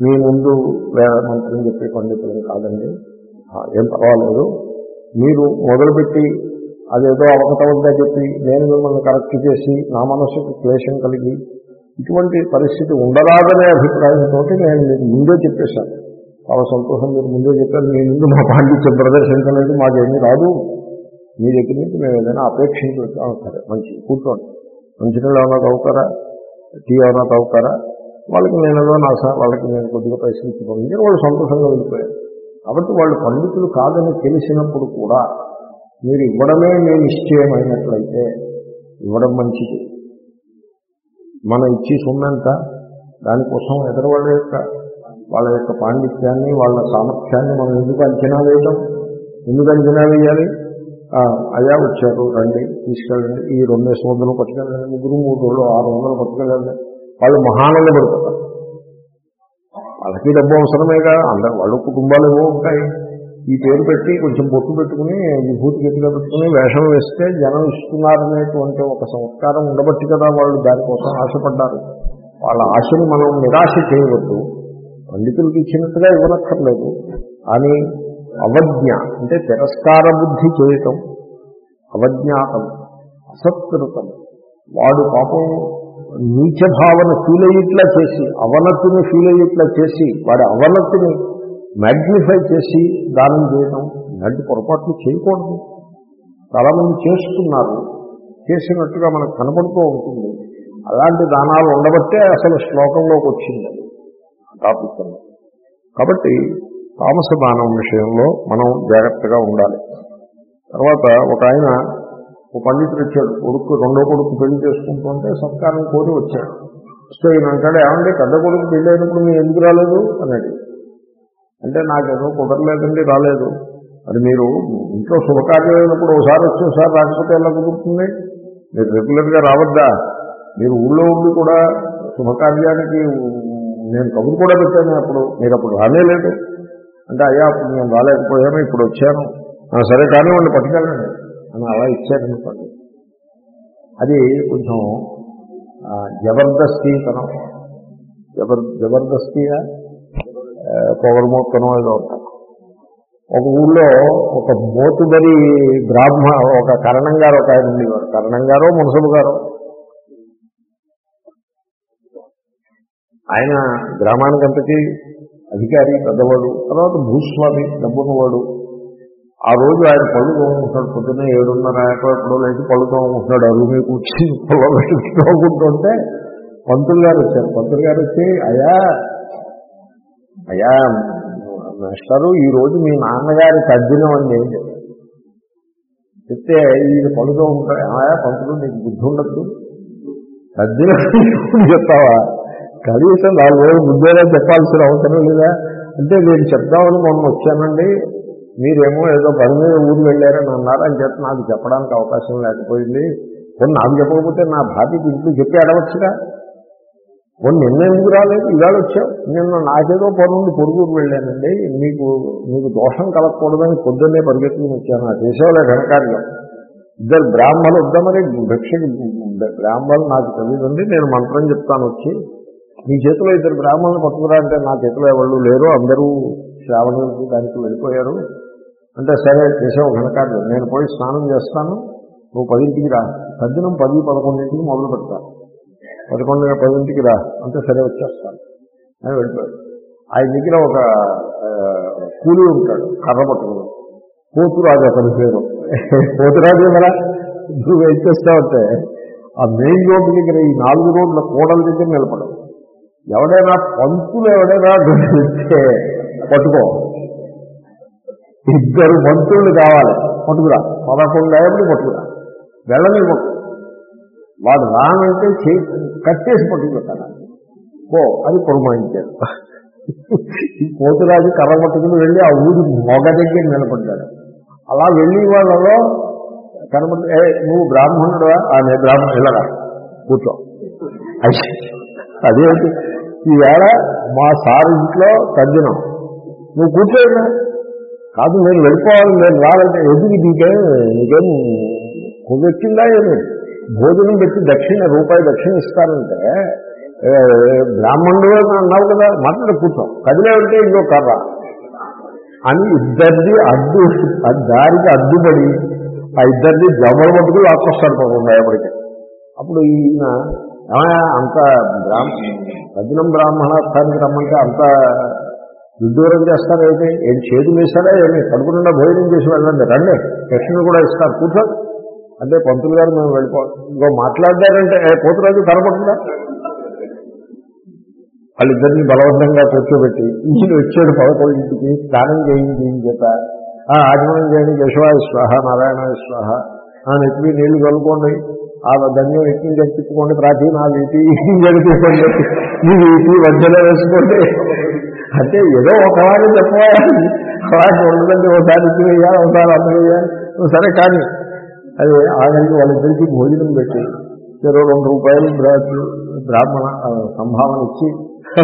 మీ ముందు వేద మంత్రం చెప్పే పండితులం కాదండి. ఏం పర్వాలేదు. మీరు మొదలుపెట్టి అదేదో అవకతవద్దా చెప్పి నేను మిమ్మల్ని కరెక్ట్ చేసి నా మనస్సుకు క్లేశం కలిగి ఇటువంటి పరిస్థితి ఉండరాదనే అభిప్రాయంతో నేను మీకు ముందే చెప్పేశాను. చాలా సంతోషం మీరు ముందే చెప్పారు. మీ ముందు మా పాండిత్యం ప్రదర్శించలేదు మాకేమీ రాదు. మీ దగ్గర నుంచి మేము ఏదైనా అపేక్షించవచ్చు. సరే మంచి కూర్చోండి. మంచినీళ్ళు ఏమైనా తవ్వుతారా టీ ఏమైనా తవ్వుతారా వాళ్ళకి నేను ఏదో నా సార్ వాళ్ళకి నేను కొద్దిగా పైసలు ఇచ్చుకోండి వాళ్ళు సంతోషంగా ఉండిపోయారు. కాబట్టి వాళ్ళు పండితులు కాదని తెలిసినప్పుడు కూడా మీరు ఇవ్వడమే మీ నిశ్చయమైనట్లయితే ఇవ్వడం మంచిది. మనం ఇచ్చి సొమ్మెంత దానికోసం ఎదరవాళ్ళ యొక్క వాళ్ళ యొక్క పాండిత్యాన్ని వాళ్ళ సామర్థ్యాన్ని మనం ఎందుకు అంచనా వేయడం? ఎందుకు అంచనా వేయాలి? అయా అయ్యా వచ్చారు రండి తీసుకెళ్ళండి. ఈ రెండు వందలు పట్టుకెళ్ళండి. ముగ్గురు మూడు రోజులు ఆరు వందలు పట్టుకెళ్ళండి. వాళ్ళు మహానందపడిపోతారు. వాళ్ళకి డబ్బు అవసరమేగా అందరు వాళ్ళు కుటుంబాలు ఏవో ఉంటాయి. ఈ పేరు పెట్టి కొంచెం బొట్టు పెట్టుకుని విభూతి గట్టిగా పెట్టుకుని వేషం వేస్తే జనం ఇస్తున్నారనేటువంటి ఒక సంస్కారం ఉండబట్టి కదా వాళ్ళు దానికోసం ఆశపడ్డారు. వాళ్ళ ఆశని మనం నిరాశ చేయవద్దు. పండితులకి ఇచ్చినట్టుగా ఇవ్వనక్కర్లేదు. కానీ అవజ్ఞ అంటే తిరస్కార బుద్ధి చేయటం అవజ్ఞాతం అసత్కృతం. వాడు పాపం నీచ భావన ఫీల్ అయ్యేట్లా చేసి అవనతిని ఫీల్ అయ్యేట్లా చేసి వాడి అవనతిని మ్యాగ్నిఫై చేసి దానం చేయటం ఇలాంటి పొరపాట్లు చేయకూడదు. చాలామంది చేస్తున్నారు చేసినట్టుగా మనకు కనబడుతూ ఉంటుంది. అలాంటి దానాలు ఉండబట్టే అసలు శ్లోకంలోకి వచ్చింది టాపిక్ కాబట్టి తామస దానం విషయంలో మనం జాగ్రత్తగా ఉండాలి. తర్వాత ఒక ఆయన ఒక పండితుడు వచ్చాడు కొడుకు రెండో కొడుకు పెళ్ళి చేసుకుంటుంటే సత్కారం కోరి వచ్చాడు. సో ఈయన అంటాడు ఏమంటే పెద్ద కొడుకు పెళ్ళి అయినప్పుడు మీరు ఎందుకు రాలేదు? అన్నాడు. అంటే నాకేదో కుదరలేదండి రాలేదు. అది మీరు ఇంట్లో శుభకార్యం అయినప్పుడు ఒకసారి వచ్చి ఒకసారి రాకపోతే ఎలా కుదురుతుంది? మీరు రెగ్యులర్గా రావద్దా? మీరు ఊళ్ళో ఉండి కూడా శుభకార్యానికి నేను కబురు కూడా పెట్టాను అప్పుడు మీరు అప్పుడు రానేలేదు. అంటే అయ్యా అప్పుడు నేను రాలేకపోయాను ఇప్పుడు వచ్చాను. సరే సరే కానివ్వండి పట్టుకెళ్ళండి. అని అలా ఇచ్చారనుకోండి. అది కొంచెం జబర్దస్తీతనం. జబర్ జబర్దస్తీగా పొగరమూతనం ఏదో ఉంటారు ఒక ఊళ్ళో ఒక మోతుబరి బ్రాహ్మ ఒక కరణం గారు ఒక ఆయన ఉండేవారు. కరణం గారో మునసబు గారో ఆయన గ్రామానికంతకీ అధికారి పెద్దవాడు తర్వాత భూస్వామి డబ్బున్నవాడు ఆ రోజు ఆయన పళ్ళు తోముకుంటాడు పొద్దున్న ఏడున్నర ఎక్కడో లేచి పళ్ళు తోముకుంటున్నాడు. అరువు మీద పొలం తోముకుంటుంటే పంతులు గారు వచ్చారు. పంతులు గారు వచ్చి అయ్యా అయ్యా మాస్టారు ఈరోజు రోజు మీ నాన్నగారి తగ్గినం అని ఏం చెప్పారు చెప్తే ఈయన పళ్ళు తోముకుంటాడు. ఆయా పంతులు నీకు బుద్ధి ఉండద్దు తద్దినం చెప్తావా కనీసం నాలుగు రోజులు ముందేలా చెప్పాల్సిన అవసరం లేదా? అంటే నేను చెప్దామని మొన్న వచ్చానండి. మీరేమో ఏదో పని మీద ఊరు వెళ్ళారని అన్నారు. అని చెప్పి నాకు చెప్పడానికి అవకాశం లేకపోయింది. కొన్ని నాకు చెప్పకపోతే నా భార్యకి ఇంట్లో చెప్పి అడవచ్చుగా కొన్ని నిన్న ఎందుకు రాలేదు? ఇవాళ వచ్చావు. నిన్న నాకేదో పనుండి పొరుగురు వెళ్ళానండి. మీకు మీకు దోషం కలగకూడదని పొద్దున్నే పరిగెత్తుకుని వచ్చాను. ఆ దేశంలో ఘనకార్యం. ఇద్దరు బ్రాహ్మణులు వద్దామని భిక్షకి బ్రాహ్మణులు నాకు తెలియదండి. నేను మంత్రం చెప్తాను వచ్చి. మీ చేతిలో ఇద్దరు బ్రాహ్మణులు పట్టుకురా అంటే నా చేతిలో ఎవరు లేరు అందరూ శ్రావణులకి దానికి వెళ్ళిపోయారు. అంటే సరే చేసావు ఘనకార్యం. నేను పోయి స్నానం చేస్తాను నువ్వు పదింటికి రా. పద్దెనం పది పదకొండింటికి మొదలు పెడతాను పదకొండు పదింటికి రా. అంటే సరే వచ్చేస్తాను. అని వెళ్ళిపోయాడు. ఆయన దగ్గర ఒక కూలి ఉంటాడు కర్ర పట్టుకుని. పోతురాజు అతని పేరు పోతురాజు కదా నువ్వు ఏం చేస్తావంటే ఆ మెయిన్ రోడ్డు దగ్గర ఈ నాలుగు రోడ్ల కోడల దగ్గర నిలబడవు. ఎవడైనా పంతులు ఎవడైనా వచ్చే పట్టుకో. ఇద్దరు పంతులు కావాలి. పట్టుకురా. పదకొండు అయ్యప్పుడు పట్టుకురా. వెళ్ళని వాడు రానంటే చేయి కట్టేసి పట్టుకుపెట్టాలి పో అది పురమాయించాడు ఈ పోతురాజు కర్ర పట్టుకుని వెళ్ళి ఆ ఊరి మొగ దగ్గర నిలబడ్డాడు. అలా వెళ్ళి వాళ్ళలో కనబడి ఏ నువ్వు బ్రాహ్మణుడువా? ఆ నేను వెళ్ళరా. కూర్చో. అదేంటి? ఈవేళ మా సార్ ఇంట్లో తగ్గినం. నువ్వు కూర్చోయినా? కాదు నేను వెళ్ళిపోవాలి నేను రాలంటే ఎదురు నీకేం నీకేం కొవ్వెక్కిందా ఏమి? భోజనం పెట్టి దక్షిణ రూపాయి దక్షిణ ఇస్తారంటే బ్రాహ్మణుడు అన్నావు కదా మాట్లాడి కూర్చో. కదిలేవంటే ఇంకో కర్ర. అని ఇద్దరిది అడ్డు దారికి అడ్డుపడి ఆ ఇద్దరిది జమల మట్టుకు లాక్కొస్తాడు పాపం భయపడితే అప్పుడు ఈయన అంత బ్రాహ్మ భజనం బ్రాహ్మణాస్థానికి రమ్మంటే అంత విడ్డూరం చేస్తారేంటి ఏం చేతి వేశారా ఏమి? కడుపు భోజనం చేసి వెళ్ళండి. రండి. దక్షిణ కూడా ఇస్తారు. కూర్చో. అంటే పంతులు గారు మేము వెళ్ళిపోవాలి ఇంకో మాట్లాడారంటే ఏ పోతురాజు కనపడుతుందా వాళ్ళిద్దరిని బలవంతంగా కూర్చోబెట్టి ఈయన వచ్చాడు పదకొండింటికి స్నానం చేయించి ఈయన చేత ఆ ఆచమనం చేయండి. యశవాయ స్వాహ నారాయణ స్వాహ. ఆ నెత్తి నీళ్ళు కలుపుకోండి. ఆ ధన్యం ఎక్కి గడిపించుకోండి ప్రాచీనాలు ఇటు గడిపించుకోండి ఇది ఇటు మధ్యలో వేసుకోండి. అంటే ఏదో ఒకవారి చెప్పవాలి అలాంటి ఉండదండి ఒకసారి ఇది వేయాలి ఒకసారి అంత వేయాలి. సరే కానీ అది ఆఖరికి వాళ్ళిద్దరికీ భోజనం పెట్టి చెరో రెండు రూపాయలు బ్రాహ్మణ సంభావన ఇచ్చి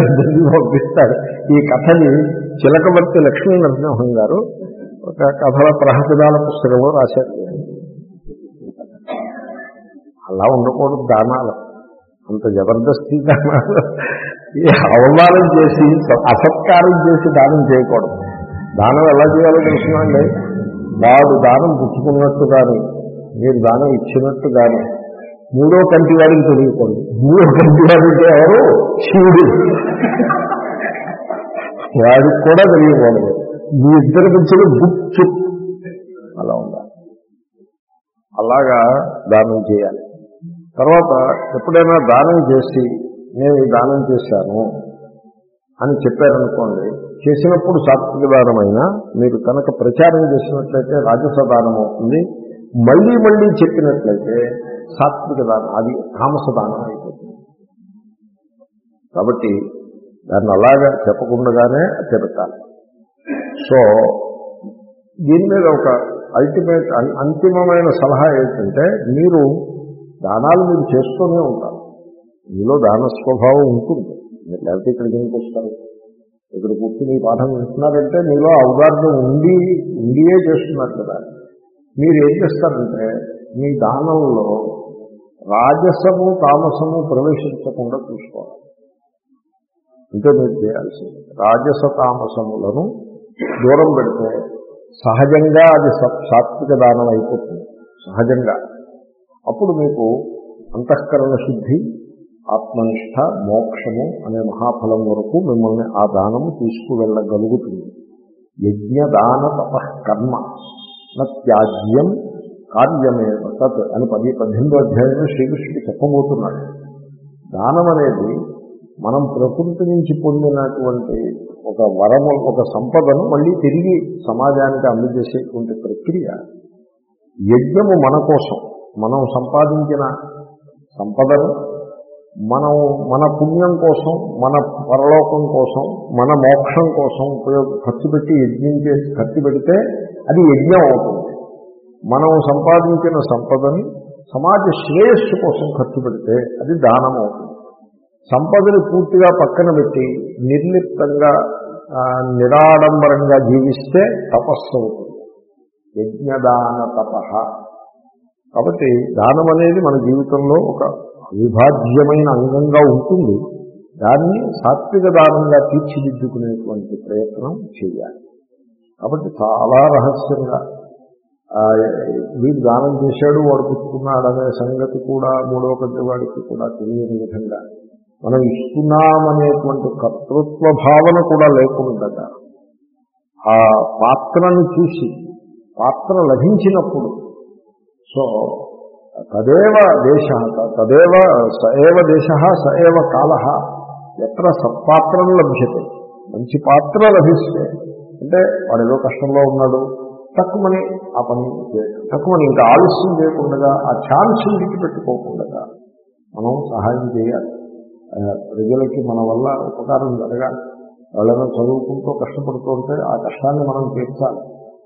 ఇద్దరిని పంపిస్తారు. ఈ కథని చిలకవర్తి లక్ష్మీ నరసింహం గారు ఒక కథల ప్రహసదాల పుస్తకంలో రాశారు. అలా ఉండకూడదు దానాలు. అంత జబర్దస్తి దానాలు. ఈ అవమానం చేసి అసత్కారం చేసి దానం చేయకూడదు. దానం ఎలా చేయాలో తెలుసునండి వాడు దానం పుచ్చుకున్నట్టు కానీ మీరు దానం ఇచ్చినట్టు కానీ మూడో కంటి వాడికి తెలియకూడదు. మూడో కంటి వాడికి ఎవరు? శివుడు. వాడికి కూడా తెలియకూడదు. మీ ఇద్దరి మధ్యలో గుప్చు అలా ఉండాలి. అలాగా దానం చేయాలి. తర్వాత ఎప్పుడైనా దానం చేసి నేను ఈ దానం చేశాను అని చెప్పారనుకోండి చేసినప్పుడు సాత్విక దానమైనా మీరు కనుక ప్రచారం చేసినట్లయితే రాజస దానం అవుతుంది. మళ్ళీ మళ్ళీ చెప్పినట్లయితే సాత్విక దానం అది తామస దానం అయిపోతుంది. కాబట్టి దాన్ని అలాగా చెప్పకుండానే చెప్పాలి సో దీని మీద ఒక అల్టిమేట్ అంతిమమైన సలహా ఏంటంటే మీరు దానాలు మీరు చేస్తూనే ఉంటారు. మీలో దాన స్వభావం ఉంటుంది. మీరు లేకపోతే ఇక్కడికి ఎందుకు వస్తారు? ఇక్కడ కూర్చుని ఈ పాఠం వింటున్నారంటే మీలో అవగాహన ఉండి ఉండియే చేస్తున్నారు కదా. మీరు ఏం చేస్తారంటే మీ దానంలో రాజసము తామసము ప్రవేశించకుండా చూసుకోవాలి. ఇంకా మీరు చేయాల్సింది రాజస తామసములను దూరం పెడితే సహజంగా అది సాత్విక దానం అయిపోతుంది. సహజంగా. అప్పుడు మీకు అంతఃకరణ శుద్ధి ఆత్మనిష్ట మోక్షము అనే మహాఫలం వరకు మిమ్మల్ని ఆ దానము తీసుకువెళ్ళగలుగుతుంది. యజ్ఞదాన తపకర్మ కర్మ కార్యమే తత్ అని పది పద్దెనిమిదో అధ్యాయంలో శ్రీకృష్ణుడు చెప్పబోతున్నాడు. దానం అనేది మనం ప్రకృతి నుంచి పొందినటువంటి ఒక వరము ఒక సంపదను మళ్ళీ తిరిగి సమాజానికి అందజేసేటువంటి ప్రక్రియ. యజ్ఞము మన కోసం. మనం సంపాదించిన సంపదను మనం మన పుణ్యం కోసం మన పరలోకం కోసం మన మోక్షం కోసం ఉపయోగ ఖర్చు పెట్టి యజ్ఞం చేసి ఖర్చు పెడితే అది యజ్ఞం అవుతుంది. మనం సంపాదించిన సంపదని సమాజ శ్రేయస్సు కోసం ఖర్చు పెడితే అది దానం అవుతుంది. సంపదని పూర్తిగా పక్కన పెట్టి నిర్లిప్తంగా నిరాడంబరంగా జీవిస్తే తపస్సు అవుతుంది. యజ్ఞదాన తపహ కాబట్టి దానం అనేది మన జీవితంలో ఒక అవిభాజ్యమైన అంగంగా ఉంటుంది. దాన్ని సాత్విక దానంగా తీర్చిదిద్దుకునేటువంటి ప్రయత్నం చేయాలి. కాబట్టి చాలా రహస్యంగా వీడు దానం చేశాడు వాడు పుచ్చుకున్నాడు అనే సంగతి కూడా మూడో కంటి వాడికి కూడా తెలియని విధంగా మనం ఇస్తున్నామనేటువంటి కర్తృత్వ భావన కూడా లేకుండా ఆ పాత్రను చూసి పాత్ర లభించినప్పుడు సో తదేవ దేశ తదేవ స ఏవ దేశ స ఏవ కాల ఎత్ర సత్పాత్రం లభ్యతే మంచి పాత్ర లభిస్తే అంటే వాడు ఏదో కష్టంలో ఉన్నాడు తక్కువని ఆ పని చేయడం తక్కువని ఇంకా ఆలస్యం చేయకుండా ఆ ఛాన్స్ పెట్టుకోకుండా మనం సహాయం చేయాలి. ప్రజలకి మన వల్ల ఉపకారం జరగాలి. వాళ్ళని చదువుకుంటూ కష్టపడుతూ ఉంటే ఆ కష్టాన్ని మనం తీర్చాలి.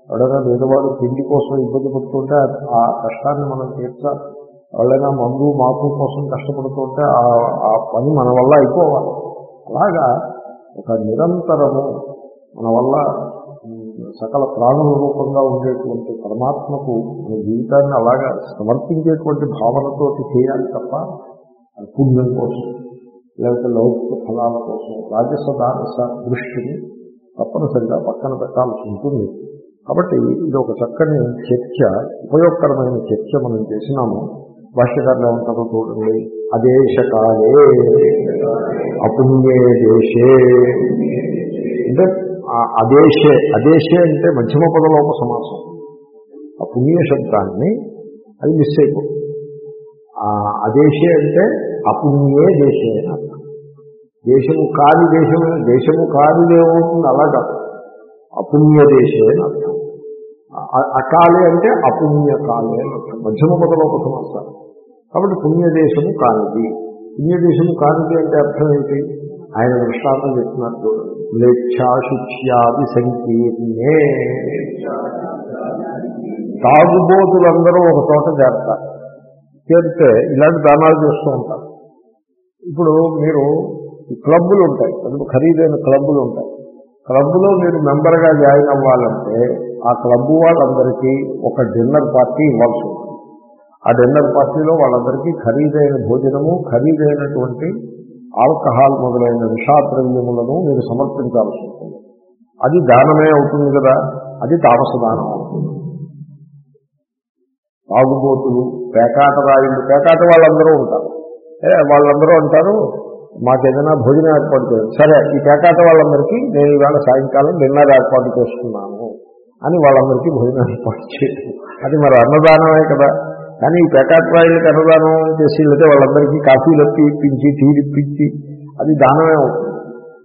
ఎవరైనా పేదవాడు తిండి కోసం ఇబ్బంది పడుతుంటే ఆ- కష్టాన్ని మనం తీర్చాలి ఎవరైనా మందు మాపు కోసం కష్టపడుతుంటే ఆ ఆ పని మన వల్ల అయిపోవాలి. అలాగా ఒక నిరంతరము మన వల్ల సకల ప్రాణుల రూపంగా ఉండేటువంటి పరమాత్మకు మన జీవితాన్ని అలాగా సమర్పించేటువంటి భావనతోటి చేయాలి తప్ప పుణ్యం కోసం లేకపోతే లౌకిక ఫలాల కోసం రాజస దానస దృష్టిని తప్పనిసరిగా పక్కన పెట్టాల్సి ఉంటుంది. కాబట్టి ఇది ఒక చక్కని చర్చ ఉపయోగకరమైన చర్చ మనం చేసినాము. భాష్యకారులు ఏమంటారో చూడండి. అదేశకాలే అపుణ్యే దేశే. అంటే అదేశే అదేశే అంటే మధ్యమ పదలోప సమాసం. ఆ పుణ్య శబ్దాన్ని అది మిస్ అయిపోతుంది అదేశే అంటే అపుణ్యే దేశే అని దేశము కాని దేశమే దేశము కాదు ఏమవుతుంది? అలా కాదు. అపుణ్య దేశే అని అర్థం. అకాలే అంటే అపుణ్య కాలే అని అర్థం. మధ్యమ సంవత్సరం కాబట్టి పుణ్యదేశము కానిది. పుణ్యదేశము కానిది అంటే అర్థం ఏంటి? ఆయన దృష్టాంతం చెప్తున్నారు చూడండి. మ్లేచ్ఛాశుచ్యాది సంకీర్ణే. తాగుబోతులందరూ ఒక చోట చేరతారు. చేరితే ఇలాంటి దానాలు చేస్తూ ఉంటారు. ఇప్పుడు మీరు క్లబ్బులు ఉంటాయి. అందులో ఖరీదైన క్లబ్బులు ఉంటాయి. క్లబ్లో మీరు మెంబర్గా జాయిన్ అవ్వాలంటే ఆ క్లబ్ వాళ్ళందరికీ ఒక డిన్నర్ పార్టీ ఇవ్వాల్సి ఉంటుంది ఆ డిన్నర్ పార్టీలో వాళ్ళందరికీ ఖరీదైన భోజనము ఖరీదైనటువంటి ఆల్కహాల్ మొదలైన విషాద్రవ్యములను మీరు సమర్పించాల్సి ఉంటుంది అది దానమే అవుతుంది కదా అది తామస దానం అవుతుంది. తాగుబోతులు పేకాట రాయుళ్ళు పేకాట వాళ్ళందరూ ఉంటారు. ఏ వాళ్ళందరూ అంటారు మాకేదైనా భోజనం ఏర్పాటు చేయాలి సరే ఈ పేకాట వాళ్ళందరికీ నేను ఈవేళ సాయంకాలం డిన్నర్ ఏర్పాటు చేస్తున్నాను అని వాళ్ళందరికీ భోజనం ఏర్పాటు చేయడం అది మరి అన్నదానమే కదా. కానీ ఈ పేకాట అన్నదానం చేసి లేకపోతే వాళ్ళందరికీ కాఫీలు ఇప్పించి టీ ఇప్పించి అది దానమే అవుతుంది.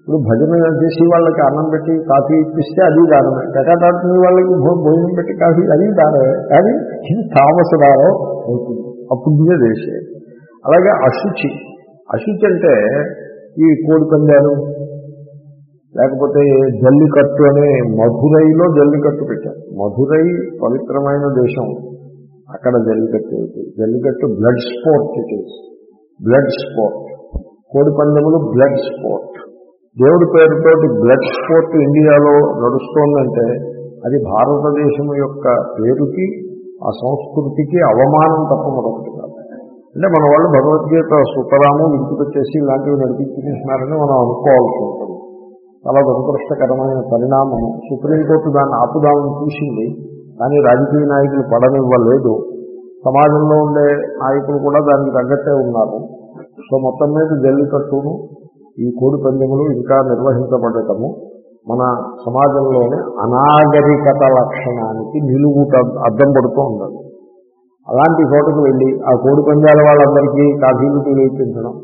ఇప్పుడు భజన చేసి వాళ్ళకి అన్నం పెట్టి కాఫీ ఇప్పిస్తే అది దానమే. పేకాటాడుతున్న వాళ్ళకి భోజనం పెట్టి కాఫీ అది దానమే. కానీ ఇది అవుతుంది. అపుణ్య దేశే అలాగే అశుచి. అశుచి అంటే ఈ కోడి పందాలు లేకపోతే జల్లికట్టు అనే మధురైలో జల్లికట్టు పెట్టారు. మధురై పవిత్రమైన దేశం. అక్కడ జల్లికట్టు ఏంటి? Jallikattu blood sport it is blood sport. కోడి పందెములు బ్లడ్ స్పోర్ట్. దేవుడి పేరుతోటి బ్లడ్ స్పోర్ట్ ఇండియాలో నడుస్తోందంటే అది భారతదేశం యొక్క పేరుకి ఆ సంస్కృతికి అవమానం తప్ప మరొకటి కాదు. అంటే మన వాళ్ళు భగవద్గీత సుతరాము విడిచిపెట్టేసి ఇలాంటివి నడిపించుకుంటున్నారని మనం అనుకోవాల్సి ఉంటుంది. చాలా దురదృష్టకరమైన పరిణామం. సుప్రీంకోర్టు దాన్ని ఆపుదామని చూసింది కానీ రాజకీయ నాయకులు పడనివ్వలేదు. సమాజంలో ఉండే నాయకులు కూడా దానికి తగ్గట్టే ఉన్నారు. సో మొత్తం మీద జల్లికట్టును ఈ కోడి పందెములు ఇంకా నిర్వహించబడటము మన సమాజంలోని అనాగరికత లక్షణానికి నిలువుట అద్దం పడుతూ ఉండదు అలాంటి చోటకు వెళ్ళి ఆ కోడి పందాల వాళ్ళందరికీ కాఫీలు టీలు ఇప్పించడం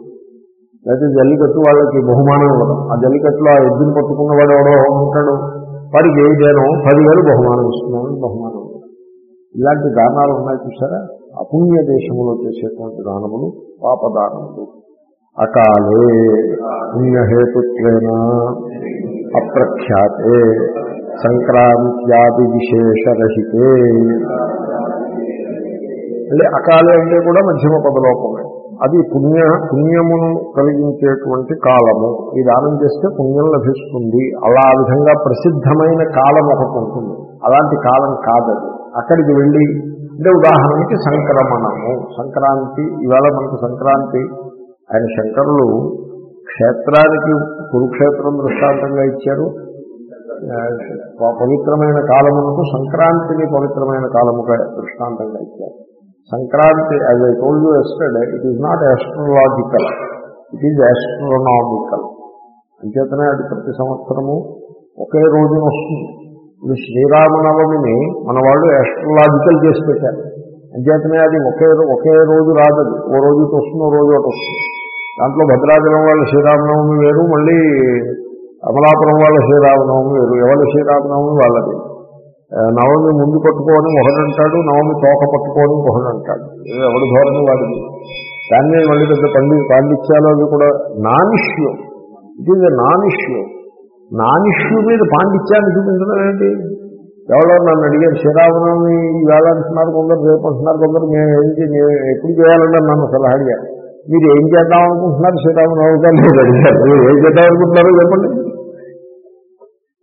లేకపోతే జల్లికట్టు వాళ్ళకి బహుమానం ఇవ్వడం. ఆ జల్లికట్టులో ఆ ఎద్దును పట్టుకున్నవాడు ఎవడో ఉంటాడు. వాడికి ఏదైనా పదివేలు బహుమానం ఇస్తున్నాను బహుమానం ఇలాంటి దానాలు ఉన్నాయి చూసారా? అపుణ్య దేశంలో చేసేటువంటి దానములు పాపదానములు. అకాలే పుణ్యహేతుత్వేన అప్రఖ్యాతే సంక్రాంత్యాది విశేషరహితే. అంటే అకాలే అంటే కూడా మధ్యమ పదలోపమే. అది పుణ్య పుణ్యమును కలిగించేటువంటి కాలము. ఈ దానం చేస్తే పుణ్యం లభిస్తుంది. అలా ఆ విధంగా ప్రసిద్ధమైన కాలం ఒకటి ఉంటుంది. అలాంటి కాలం కాదది. అక్కడికి వెళ్ళి అంటే ఉదాహరణకి సంక్రమణము. సంక్రాంతి ఇవాళ మనకు సంక్రాంతి. ఆయన శంకరులు క్షేత్రానికి కురుక్షేత్రం దృష్టాంతంగా ఇచ్చారు. పవిత్రమైన కాలమునకు సంక్రాంతిని పవిత్రమైన కాలముగా దృష్టాంతంగా ఇచ్చారు. Sankranti as I told you yesterday it is not astrological it is astronomical అంచేతనే అది ప్రతి సంవత్సరము ఒకే రోజున వస్తుంది. ఇప్పుడు శ్రీరామనవమిని మన వాళ్ళు ఆస్ట్రలాజికల్ చేసి పెట్టారు. అంచేతనే అది ఒకే ఒకే రోజు రాదది ఓ రోజుకి వస్తుంది ఓ రోజు ఒకటి వస్తుంది. దాంట్లో భద్రాచలం వాళ్ళ శ్రీరామనవమి వేరు మళ్ళీ అమలాపురం వాళ్ళ శ్రీరామనవమి వేరు. ఎవరి శ్రీరామనవమి వాళ్ళది? నవమి ముందు పట్టుకోవడం ఒకడంటాడు నవమి తోక పట్టుకోవడం ఒకడంటాడు. ఎవడు ధోరణి వాడిది? దాన్ని మళ్ళీ పెద్ద పండి పాండిత్యాలు అవి కూడా non issue it is non issue non issue మీద పాండిత్యాన్ని చూపించడం ఏంటి? ఎవరో నన్ను అడిగారు శ్రీరామనవమి ఈవేళ అంటున్నారు కొందరు రేపు అంటున్నారు కొందరు మేము ఏం మేము ఎప్పుడు చేయాలంటే నన్ను సలహా అడిగారు. మీరు ఏం చేద్దాం అనుకుంటున్నారు శ్రీరామనవమి కానీ మీరు అడిగారు. మీరు ఏం చేద్దాం అనుకుంటున్నారో చెప్పండి.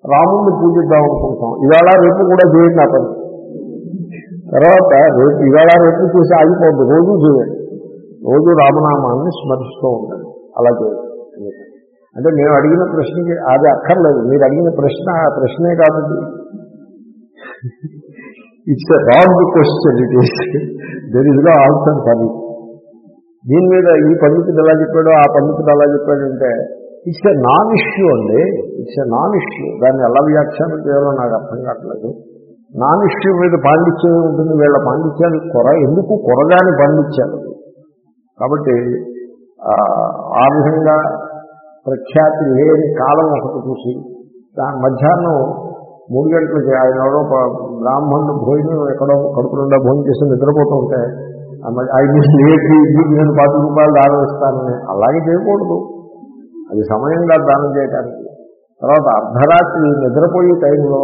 రాముణ్ణి పూజిద్దాం అనుకుంటాం. ఇవాళ రేపు కూడా చేయండి అతను తర్వాత రేపు ఇవాళ రేపు చేసి ఆగిపోద్దు. రోజు చేయండి రోజు రామనామాన్ని స్మరిస్తూ ఉండండి అలా చేయండి అంటే మేము అడిగిన ప్రశ్నకి అది అక్కర్లేదు. మీరు అడిగిన ప్రశ్న ఆ ప్రశ్నే కాదు it's a wrong question it is there is no answer for దీని మీద ఈ పండితుడు ఎలా చెప్పాడో ఆ పండితుడు ఎలా చెప్పాడంటే ఇట్స్ ఎ నాన్ ఇష్యూ అండి ఇట్స్ ఎ నాన్ ఇష్యూ దాన్ని ఎలా వ్యాఖ్యానం చేయాలో నాకు అర్థం కావట్లేదు నాన్ ఇష్యూ మీద పాండిత్యం ఉంటుంది వీళ్ళ పాండిత్యానికి కొర ఎందుకు కొరగాని పాండిత్యాలు కాబట్టి ఆ, విధంగా ప్రఖ్యాతి లేని కాలం ఒకటి చూసి దాని మధ్యాహ్నం మూడు గంటలకి ఆయన ఎవరో బ్రాహ్మణుడు భోజనం ఎక్కడో కడుపు నిండా భోజనం చేసి నిద్రపోతూ ఉంటే ఐదు లేచి నేను పది రూపాయలు దానం అలాగే చేయకూడదు అది సమయం కాదు దానం చేయడానికి తర్వాత అర్ధరాత్రి నిద్రపోయే టైంలో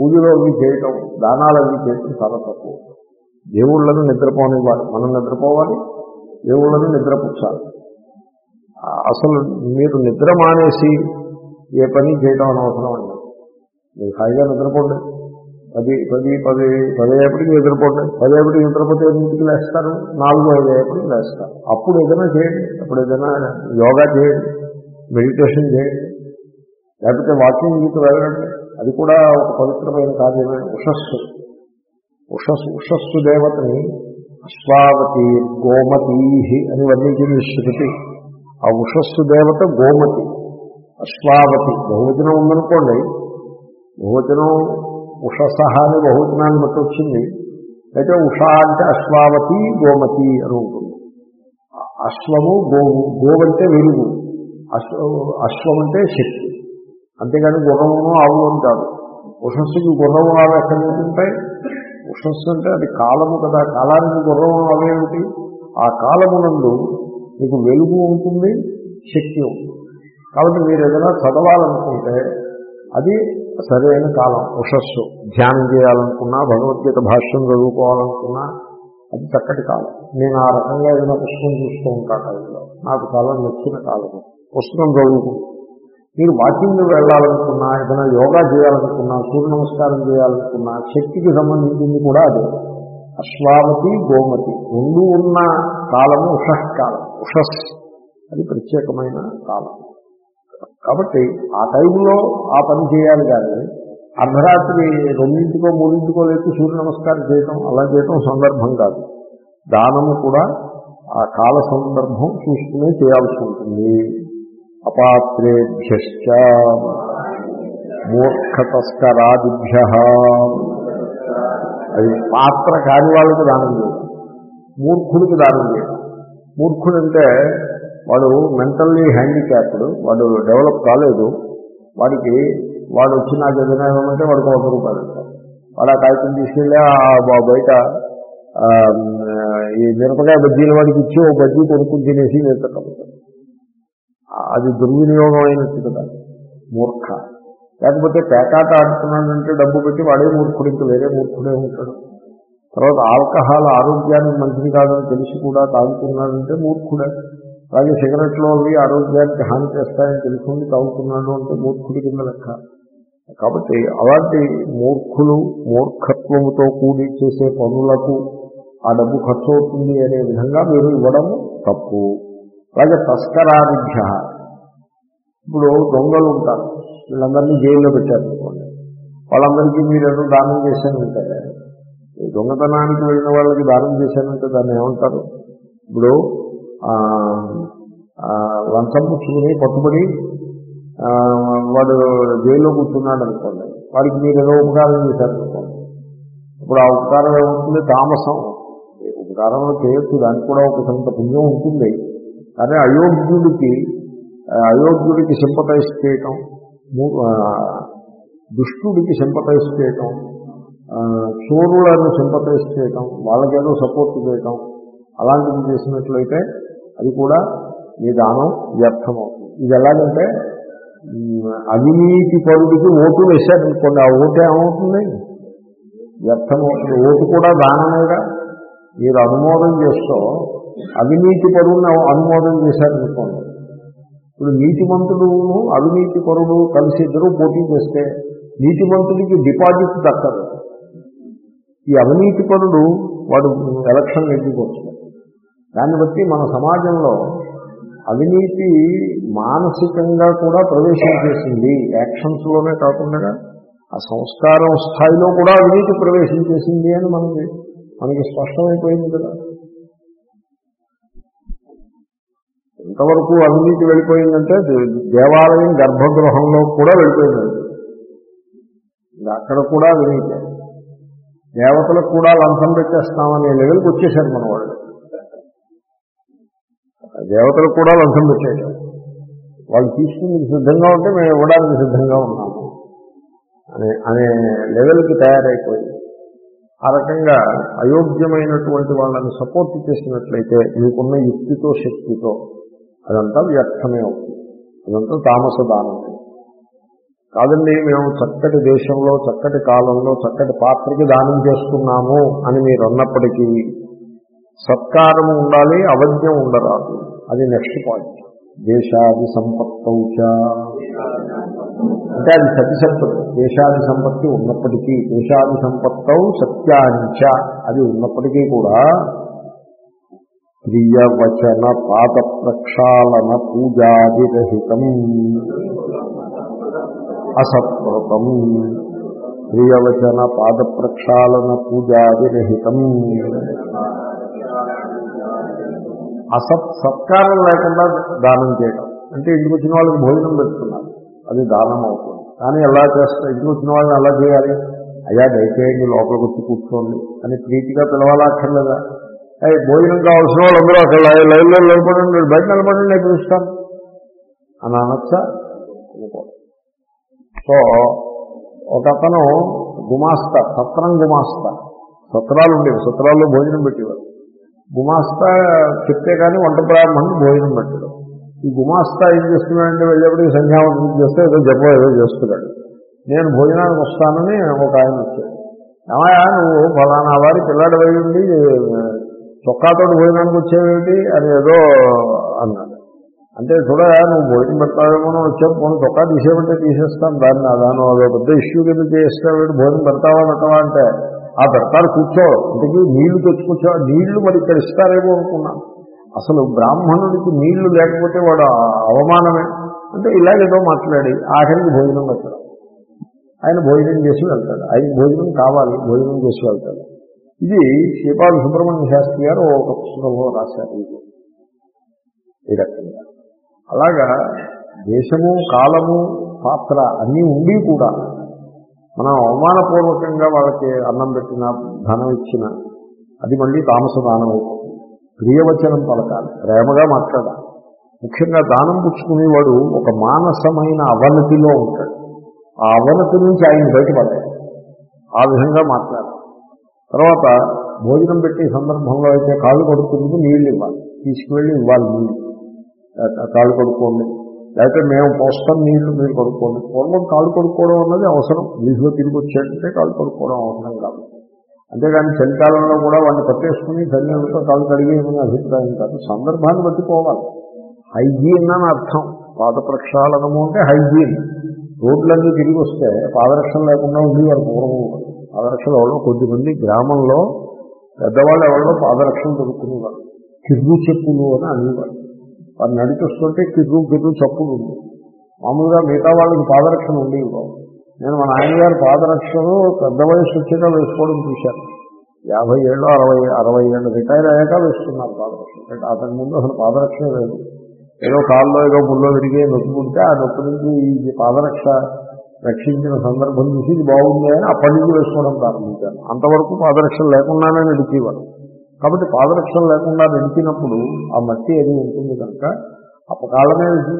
పూజలో అవి చేయటం దానాలు అవి చేయటం చాలా తక్కువ. దేవుళ్ళను నిద్రపోనివ్వాలి. మనం నిద్రపోవాలి దేవుళ్ళను నిద్రపుచ్చాలి. అసలు మీరు నిద్ర మానేసి ఏ పని చేయడం అనవసరం అండి. మీరు హాయిగా నిద్రపోండి. పది పది పది పదేపటికి నిద్రపోండి. పదేపటికి నిద్రపోతే ఎన్నింటికి లేస్తారు. నాలుగు ఐదు అయ్యేపటికి లేస్తారు. అప్పుడు ఏదైనా చేయండి. అప్పుడు ఏదైనా యోగా చేయండి. మెడిటేషన్ చేయండి. లేకపోతే వాకింగ్ మీకు వెళ్ళండి. అది కూడా ఒక పవిత్రమైన కార్యమే. ఉషస్సు. ఉషస్సు ఉషస్సు దేవతని అశ్వావతి గోమతీ అని వర్ణించింది శృతి. ఆ ఉషస్సు దేవత గోమతి. అశ్వావతి. బహువచనం ఉందనుకోండి. బహువచనం ఉషస అని బహువచనాన్ని బట్టి వచ్చింది. అయితే ఉషా అంటే అశ్వావతి గోమతి అని ఉంటుంది. అశ్వము గోవు గోవంటే వెలుగు. అశ్వ అశ్వం అంటే శక్తి. అంతేగాని గుర్రమును ఆవు అని కాదు. ఉషస్సుకి గుర్రము ఆవు ఎక్కడ ఉంటాయి ఉషస్సు అంటే అది కాలము కదా. కాలానికి గుర్రము అవేమిటి ఆ కాలమునందు మీకు వెలుగు ఉంటుంది శక్తి ఉంటుంది. కాబట్టి మీరు ఏదైనా చదవాలనుకుంటే అది సరైన కాలం ఉషస్సు. ధ్యానం చేయాలనుకున్నా భగవద్గీత భాష్యం చదువుకోవాలనుకున్నా అది చక్కటి కాలం. నేను ఆ రకంగా ఏదైనా పుస్తకం చూస్తూ ఉంటాను నాకు చాలా నచ్చిన కాలం పుస్తకం చదువుకు మీరు వాకింగ్ వెళ్ళాలనుకున్నా ఏదైనా యోగా చేయాలనుకున్నా సూర్య నమస్కారం చేయాలనుకున్నా శక్తికి సంబంధించింది కూడా అదే. అశ్వామతి గోమతి రెండు ఉన్న కాలము ఉషకాలం. ఉషస్ అది ప్రత్యేకమైన కాలం. కాబట్టి ఆ టైంలో ఆ పని చేయాలి కానీ అర్ధరాత్రి రెండింటికో మూడింటికో లేచి సూర్య నమస్కారం చేయటం అలా చేయటం సందర్భం కాదు. దానము కూడా ఆ కాల సందర్భం చూసుకునే చేయాల్సి ఉంటుంది. అపాత్రేభ్యశ్చ మూర్ఖతస్కరాదిభ్య. అది పాత్ర కాని వాళ్ళకి దానం చేయడం మూర్ఖుడికి దానం చేయడం మూర్ఖుడంటే వాడు మెంటల్లీ హ్యాండిక్యాప్డ్ వాడు డెవలప్ కాలేదు. వాడికి వాడు వచ్చి నాకు ఏదైనా ఏమంటే వాడికి ఒక రూపాయలు వాడు ఆ కాగితం తీసుకెళ్ళి ఆ బయట ఈ మిరపకాయ బజ్జీలు వాడికి ఇచ్చి ఓ బజ్జీ కొనుక్కుని తినేసి వేసుకుంటాడు అది దుర్వినియోగం అయినట్టు కదా మూర్ఖ. లేకపోతే పేకాట ఆడుతున్నాడంటే డబ్బు పెట్టి వాడే మూర్ఖుడు ఇంకా వేరే మూర్ఖుడే ఉంటాడు. తర్వాత ఆల్కహాల్ ఆరోగ్యానికి మంచిది కాదని తెలిసి కూడా తాగుతున్నాడంటే మూర్ఖుడే. అలాగే సిగరెట్లు అవి ఆరోగ్యానికి హాని చేస్తాయని తెలుసుకుని తాగుతున్నాడు అంటే మూర్ఖుడి కింద లెక్క. కాబట్టి అలాంటి మూర్ఖులు మూర్ఖత్వముతో కూడి చేసే పనులకు ఆ డబ్బు ఖర్చు అవుతుంది అనే విధంగా మీరు ఇవ్వడం తప్పు. అలాగే తస్కరాదిభ్య ఇప్పుడు దొంగలు ఉంటారు. వీళ్ళందరినీ జైల్లో పెట్టారు అనుకోండి. వాళ్ళందరికీ మీరు ఏదో దానం చేశానంటే ఈ దొంగతనానికి వెళ్ళిన వాళ్ళకి దానం చేశానంటే దాన్ని ఏమంటారు? ఇప్పుడు లంచం పుచ్చుకుని పట్టుబడి వాడు జైల్లో కూర్చున్నాడు అనుకోండి. వాడికి మీరు ఏదో ఉపకారం చేశారనుకోండి ఇప్పుడు ఆ ఉపకారం ఏమవుతుంది తామసం. ఉపకారం చేయొచ్చు. దానికి కూడా ఒక కొంత పుణ్యం ఉంటుంది. కానీ అయోగ్యుడికి అయోగ్యుడికి సింపటైజ్ చేయటం దుష్టుడికి సింపటైజ్ చేయటం చోరులను సింపటైజ్ చేయటం వాళ్ళకేదో సపోర్ట్ చేయటం అలాంటివి చేసినట్లయితే అది కూడా మీ దానం వ్యర్థమవుతుంది. ఇది ఎలాగంటే అవినీతి పరుడికి ఓటు వేశారనుకోండి ఆ ఓటు ఏమవుతుంది? వ్యర్థమవుతుంది. ఓటు కూడా దానమేగా. మీరు అనుమోదం చేస్తూ అవినీతి పరువుని అనుమోదం చేశారనుకోండి ఇప్పుడు నీతిమంతుడును అవినీతి పరుడు కలిసి ఇద్దరు పోటీ చేస్తే నీతిమంతుడికి డిపాజిట్ దక్కదు. ఈ అవినీతి పరుడు వాడు ఎలక్షన్ ఎగ్గిపోవచ్చు దాన్ని బట్టి మన సమాజంలో అవినీతి మానసికంగా కూడా ప్రవేశం చేసింది. యాక్షన్స్లోనే కాకుండా ఆ సంస్కారం స్థాయిలో కూడా అవినీతి ప్రవేశం చేసింది అని మనకి మనకి స్పష్టమైపోయింది కదా. ఎంతవరకు అవినీతి వెళ్ళిపోయిందంటే దేవాలయం గర్భగృహంలో కూడా వెళ్ళిపోయింది అక్కడ కూడా అవినీతి. దేవతలకు కూడా లంచం పెట్టేస్తామనే లెవెల్కి వచ్చేసారు మన వాళ్ళు. దేవతలకు కూడా లంచం పెట్టేశారు. వాళ్ళు తీసుకుని సిద్ధంగా ఉంటే మేము ఇవ్వడానికి సిద్ధంగా ఉన్నాము అనే అనే లెవెల్కి తయారైపోయింది. ఆ రకంగా అయోగ్యమైనటువంటి వాళ్ళని సపోర్ట్ చేసినట్లయితే మీకున్న యుక్తితో శక్తితో అదంతా వ్యర్థమే అవుతుంది. అదంతా తామస దానమే కాదండి మేము చక్కటి దేశంలో చక్కటి కాలంలో చక్కటి పాత్రకి దానం చేస్తున్నాము అని మీరు అన్నప్పటికీ సత్కారం ఉండాలి అవజ్ఞం ఉండరాదు. అది నెక్స్ట్ పాయింట్. దేశాది సంపత్తౌ అంటే అది సతి సంపత్తి. దేశాది సంపత్తి ఉన్నప్పటికీ దేశాది సంపత్తవు సత్యాంచ అది ఉన్నప్పటికీ కూడా ప్రియవచన పాద ప్రక్షాళన పూజాదిరహితం. అసత్కృతం. ప్రియవచన పాద ప్రక్షాళన పూజాదిరహితం. అసత్ సత్కారం లేకుండా దానం చేయడం అంటే ఇంటికి వచ్చిన వాళ్ళకి భోజనం పెడుతున్నారు అది దానం అవుతుంది. కానీ ఎలా చేస్తారు ఇంటికి వచ్చిన వాళ్ళని ఎలా చేయాలి? అయ్యా దయచేయండి లోపలికి వచ్చి కూర్చోండి అని ప్రీతిగా పిలవాలక్కర్లేదా భోజనం కావాల్సిన వాళ్ళు అందరూ అక్కడ లైన్లో నిలబడండి బయట నిలబడండి నేను పిలుస్తాను. అని అనొచ్చా? సో ఒక అతను గుమాస్తా సత్రం గుమాస్తా. సత్రాలు ఉండేవి సత్రాల్లో భోజనం పెట్టేవారు. గుమాస్తా చెప్తే కానీ వంట ప్రారంభానికి భోజనం పెట్టడం. ఈ గుమాస్తా ఏం చేస్తున్నాడంటే వెళ్ళేప్పటికి సంధ్యావంతం చేస్తే ఏదో జపం ఏదో చేస్తున్నాడు. నేను భోజనానికి వస్తానని ఒక ఆయన వచ్చాడు. ఏమయ్యా నువ్వు ఫలానా వారి పిల్లాడు వెళ్ళి చొక్కాతో భోజనానికి వచ్చేవేమిటి అని ఏదో అన్నాడు. అంటే చూడగా నువ్వు భోజనం పెడతావేమో వచ్చావు పోను చొక్కా తీసేవంటే తీసేస్తాను దాన్ని దాని అదో పెద్ద ఇష్యూ కింద చేస్తావేంటి భోజనం పెడతావా పెట్టవా అంటే ఆ పెడతారు కూర్చో ఇంటికి నీళ్ళు తెచ్చుకొచ్చా నీళ్ళు మరి ఇక్కడ ఇస్తారేమో అనుకున్నాను. అసలు బ్రాహ్మణుడికి నీళ్ళు లేకపోతే వాడు అవమానమే. అంటే ఇలాగేదో మాట్లాడి ఆఖరికి భోజనం పెట్టడం. ఆయన భోజనం చేసి వెళ్తాడు. ఆయన భోజనం కావాలి భోజనం చేసి వెళ్తాడు. ఇది శ్రీపాద సుబ్రహ్మణ్య శాస్త్రి గారు ఒక పుస్తకంలో రాశారు. ఇది ఈ రకంగా. అలాగా దేశము కాలము పాత్ర అన్నీ ఉండి కూడా మనం అవమానపూర్వకంగా వాళ్ళకి అన్నం పెట్టిన ధనం ఇచ్చిన అది మళ్ళీ తామస దానం అయిపోతుంది ప్రియవచనం పలకాలి. ప్రేమగా మాట్లాడాలి. ముఖ్యంగా దానం పుచ్చుకునేవాడు ఒక మానసమైన అవనతిలో ఉంటాడు. ఆ అవనతి నుంచి ఆయన బయటపడాలి ఆ విధంగా మాట్లాడాలి. తర్వాత భోజనం పెట్టే సందర్భంలో అయితే కాళ్ళు కొడుకునేందుకు నీళ్ళు ఇవ్వాలి. తీసుకువెళ్ళి ఇవ్వాలి నీళ్ళు. కాళ్ళు కొడుకోండి లేకపోతే మేము పోస్తాం నీళ్ళు మీరు కొడుకోండి పూర్వం కాళ్ళు కొడుకోవడం అన్నది అవసరం. వీధిలో తిరిగి వచ్చేటంటే కాళ్ళు కొడుకోవడం అవసరం కాదు అంతేగాని చలికాలంలో కూడా వాడిని కట్టేసుకుని చలితో కాళ్ళు కడిగేయమని అభిప్రాయం కాదు. సందర్భాన్ని బట్టి హైజీన్ అని అర్థం. పాద ప్రక్షాళనము అంటే హైజీన్. రోడ్లన్నీ తిరిగి వస్తే పాదరక్షణ లేకుండా ఉండేవారు పూర్వం పాదరక్షలు ఎవరో కొద్దిమంది గ్రామంలో పెద్దవాళ్ళు ఎవరో పాదరక్షణ దొరుకుతున్నారు. కిర్రు చెప్పులు అని అనేవారు వారు నడిపిస్తుంటే కిర్రు కిర్రు చప్పుడు ఉంది మామూలుగా మిగతా వాళ్ళకి పాదరక్షణ ఉండేవి బాబు నేను మా నాన్నగారు పాదరక్షలు పెద్ద వయసు వచ్చాక వేసుకోవడం చూశాను. యాభై ఏళ్ళు అరవై అరవై ఏళ్ళు రిటైర్ అయ్యాక వేస్తున్నారు పాదరక్షణ అతని ముందు అసలు పాదరక్షణ లేదు. ఏదో కాల్లో ఏదో ముళ్ళో విరిగి నొప్పి ఉంటే ఆ నొప్పి నుంచి ఈ పాదరక్ష రక్షించిన సందర్భం చూసి ఇది బాగుంది అని అప్పటి నుంచి వేసుకోవడం ప్రారంభించాను అంతవరకు పాదరక్షలు లేకుండానే నడిచేవాడు కాబట్టి పాదరక్షలు లేకుండా నడిచినప్పుడు ఆ మట్టి అది ఉంటుంది కనుక ఆ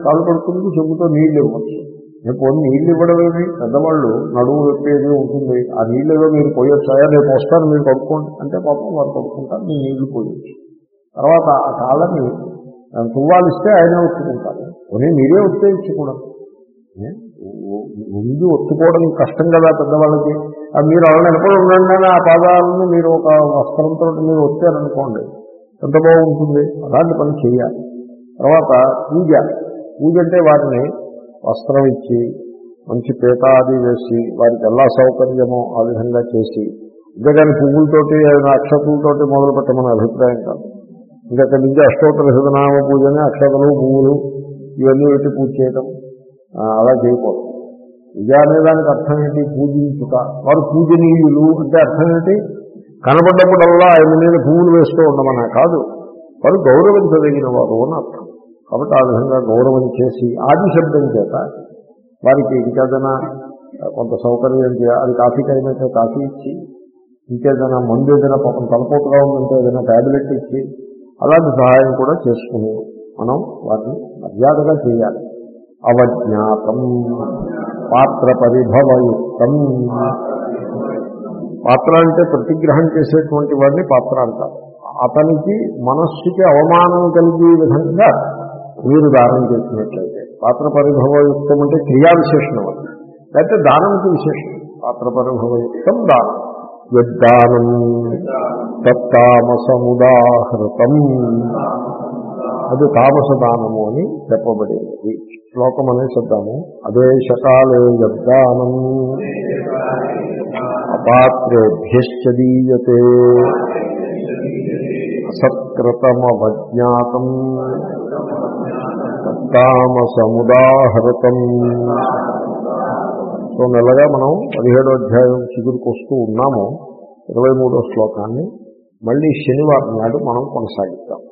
కాలు పడుతుంది చెబుతో నీళ్ళు ఇవ్వచ్చు. నేను పోనీ నీళ్ళు ఇవ్వడం ఏమి? పెద్దవాళ్ళు నడువు పెట్టేది ఉంటుంది. ఆ నీళ్ళు ఏదో మీరు పోయొచ్చాయా? రేపు వస్తాను మీరు కడుక్కోండి. అంటే పాపం వారు కడుక్కుంటారు మీ నీళ్ళు పోయొచ్చు. తర్వాత ఆ కాలని తువ్వాలిస్తే ఆయనే ఒప్పుకుంటారు. పోనీ మీరే ఒత్తేయించకూడదు ఉండి ఒత్తుకోవడం కష్టం కదా పెద్దవాళ్ళకి. మీరు అలా నిలబడి ఉండండి అని ఆ పాదాలను మీరు ఒక వస్త్రంతో మీరు వచ్చారనుకోండి ఎంత బాగుంటుంది? అలాంటి పని చేయాలి. తర్వాత పూజ. పూజ అంటే వారిని వస్త్రం ఇచ్చి మంచి పీట అది వేసి వారికి ఎలా సౌకర్యమో ఆ విధంగా చేసి అంతేగాని పువ్వులతోటి అక్షతులతోటి మొదలు పెట్టమని అభిప్రాయం కాదు. ఇంకా అక్కడి నుంచి అష్టోత్తర హృదనామ పూజని అక్షతలు పువ్వులు ఇవన్నీ పెట్టి పూజ చేయడం అలా చేయకూడదు. పూజ అనేదానికి అర్థం ఏంటి? పూజించుట. వారు పూజనీయులు అంటే అర్థం ఏంటి? కనబడ్డప్పుడల్లా ఆయన మీద పువ్వులు వేస్తూ ఉండమనే కాదు. వారు గౌరవించదగిన వారు అని అర్థం. కాబట్టి ఆ విధంగా గౌరవం చేసి ఆది శబ్దం చేత వారికి ఇంకేదైనా కొంత సౌకర్యం చేయాలి అది కాఫీ టైం అయితే కాఫీ ఇచ్చి ఇంకేదైనా మందు ఏదైనా పాపం తలపోటుగా ఉందంటే ఏదైనా ట్యాబ్లెట్ ఇచ్చి అలాంటి సహాయం కూడా చేసుకుని మనం వాటిని మర్యాదగా చేయాలి. అవజ్ఞాతం. పాత్ర పరిభవయుక్తం పాత్ర అంటే ప్రతిగ్రహం చేసేటువంటి వాడిని పాత్ర అంటారు. అతనికి మనస్సుకి అవమానం కలిగే విధంగా మీరు దానం చేసినట్లయితే పాత్ర పరిభవయుక్తం అంటే క్రియా విశేషణం అది లేకపోతే దానంకి విశేషణం పాత్ర పరిభవయుక్తం దానం యద్దానం తత్తామసముదాహృతం. అది తామసదానము అని చెప్పబడింది. శ్లోకం అనే అనేసిద్దాము అదే శకాలే యద్దానం అపాత్రేభ్యశ్చదీయతే అసత్కృతమవజ్ఞాతం. తామసముదాహృతం సో నెలగా మనం పదిహేడో అధ్యాయం చిగురుకు వస్తూ ఉన్నాము. ఇరవై మూడో శ్లోకాన్ని. మళ్ళీ శనివారం నాడు మనం కొనసాగిద్దాం.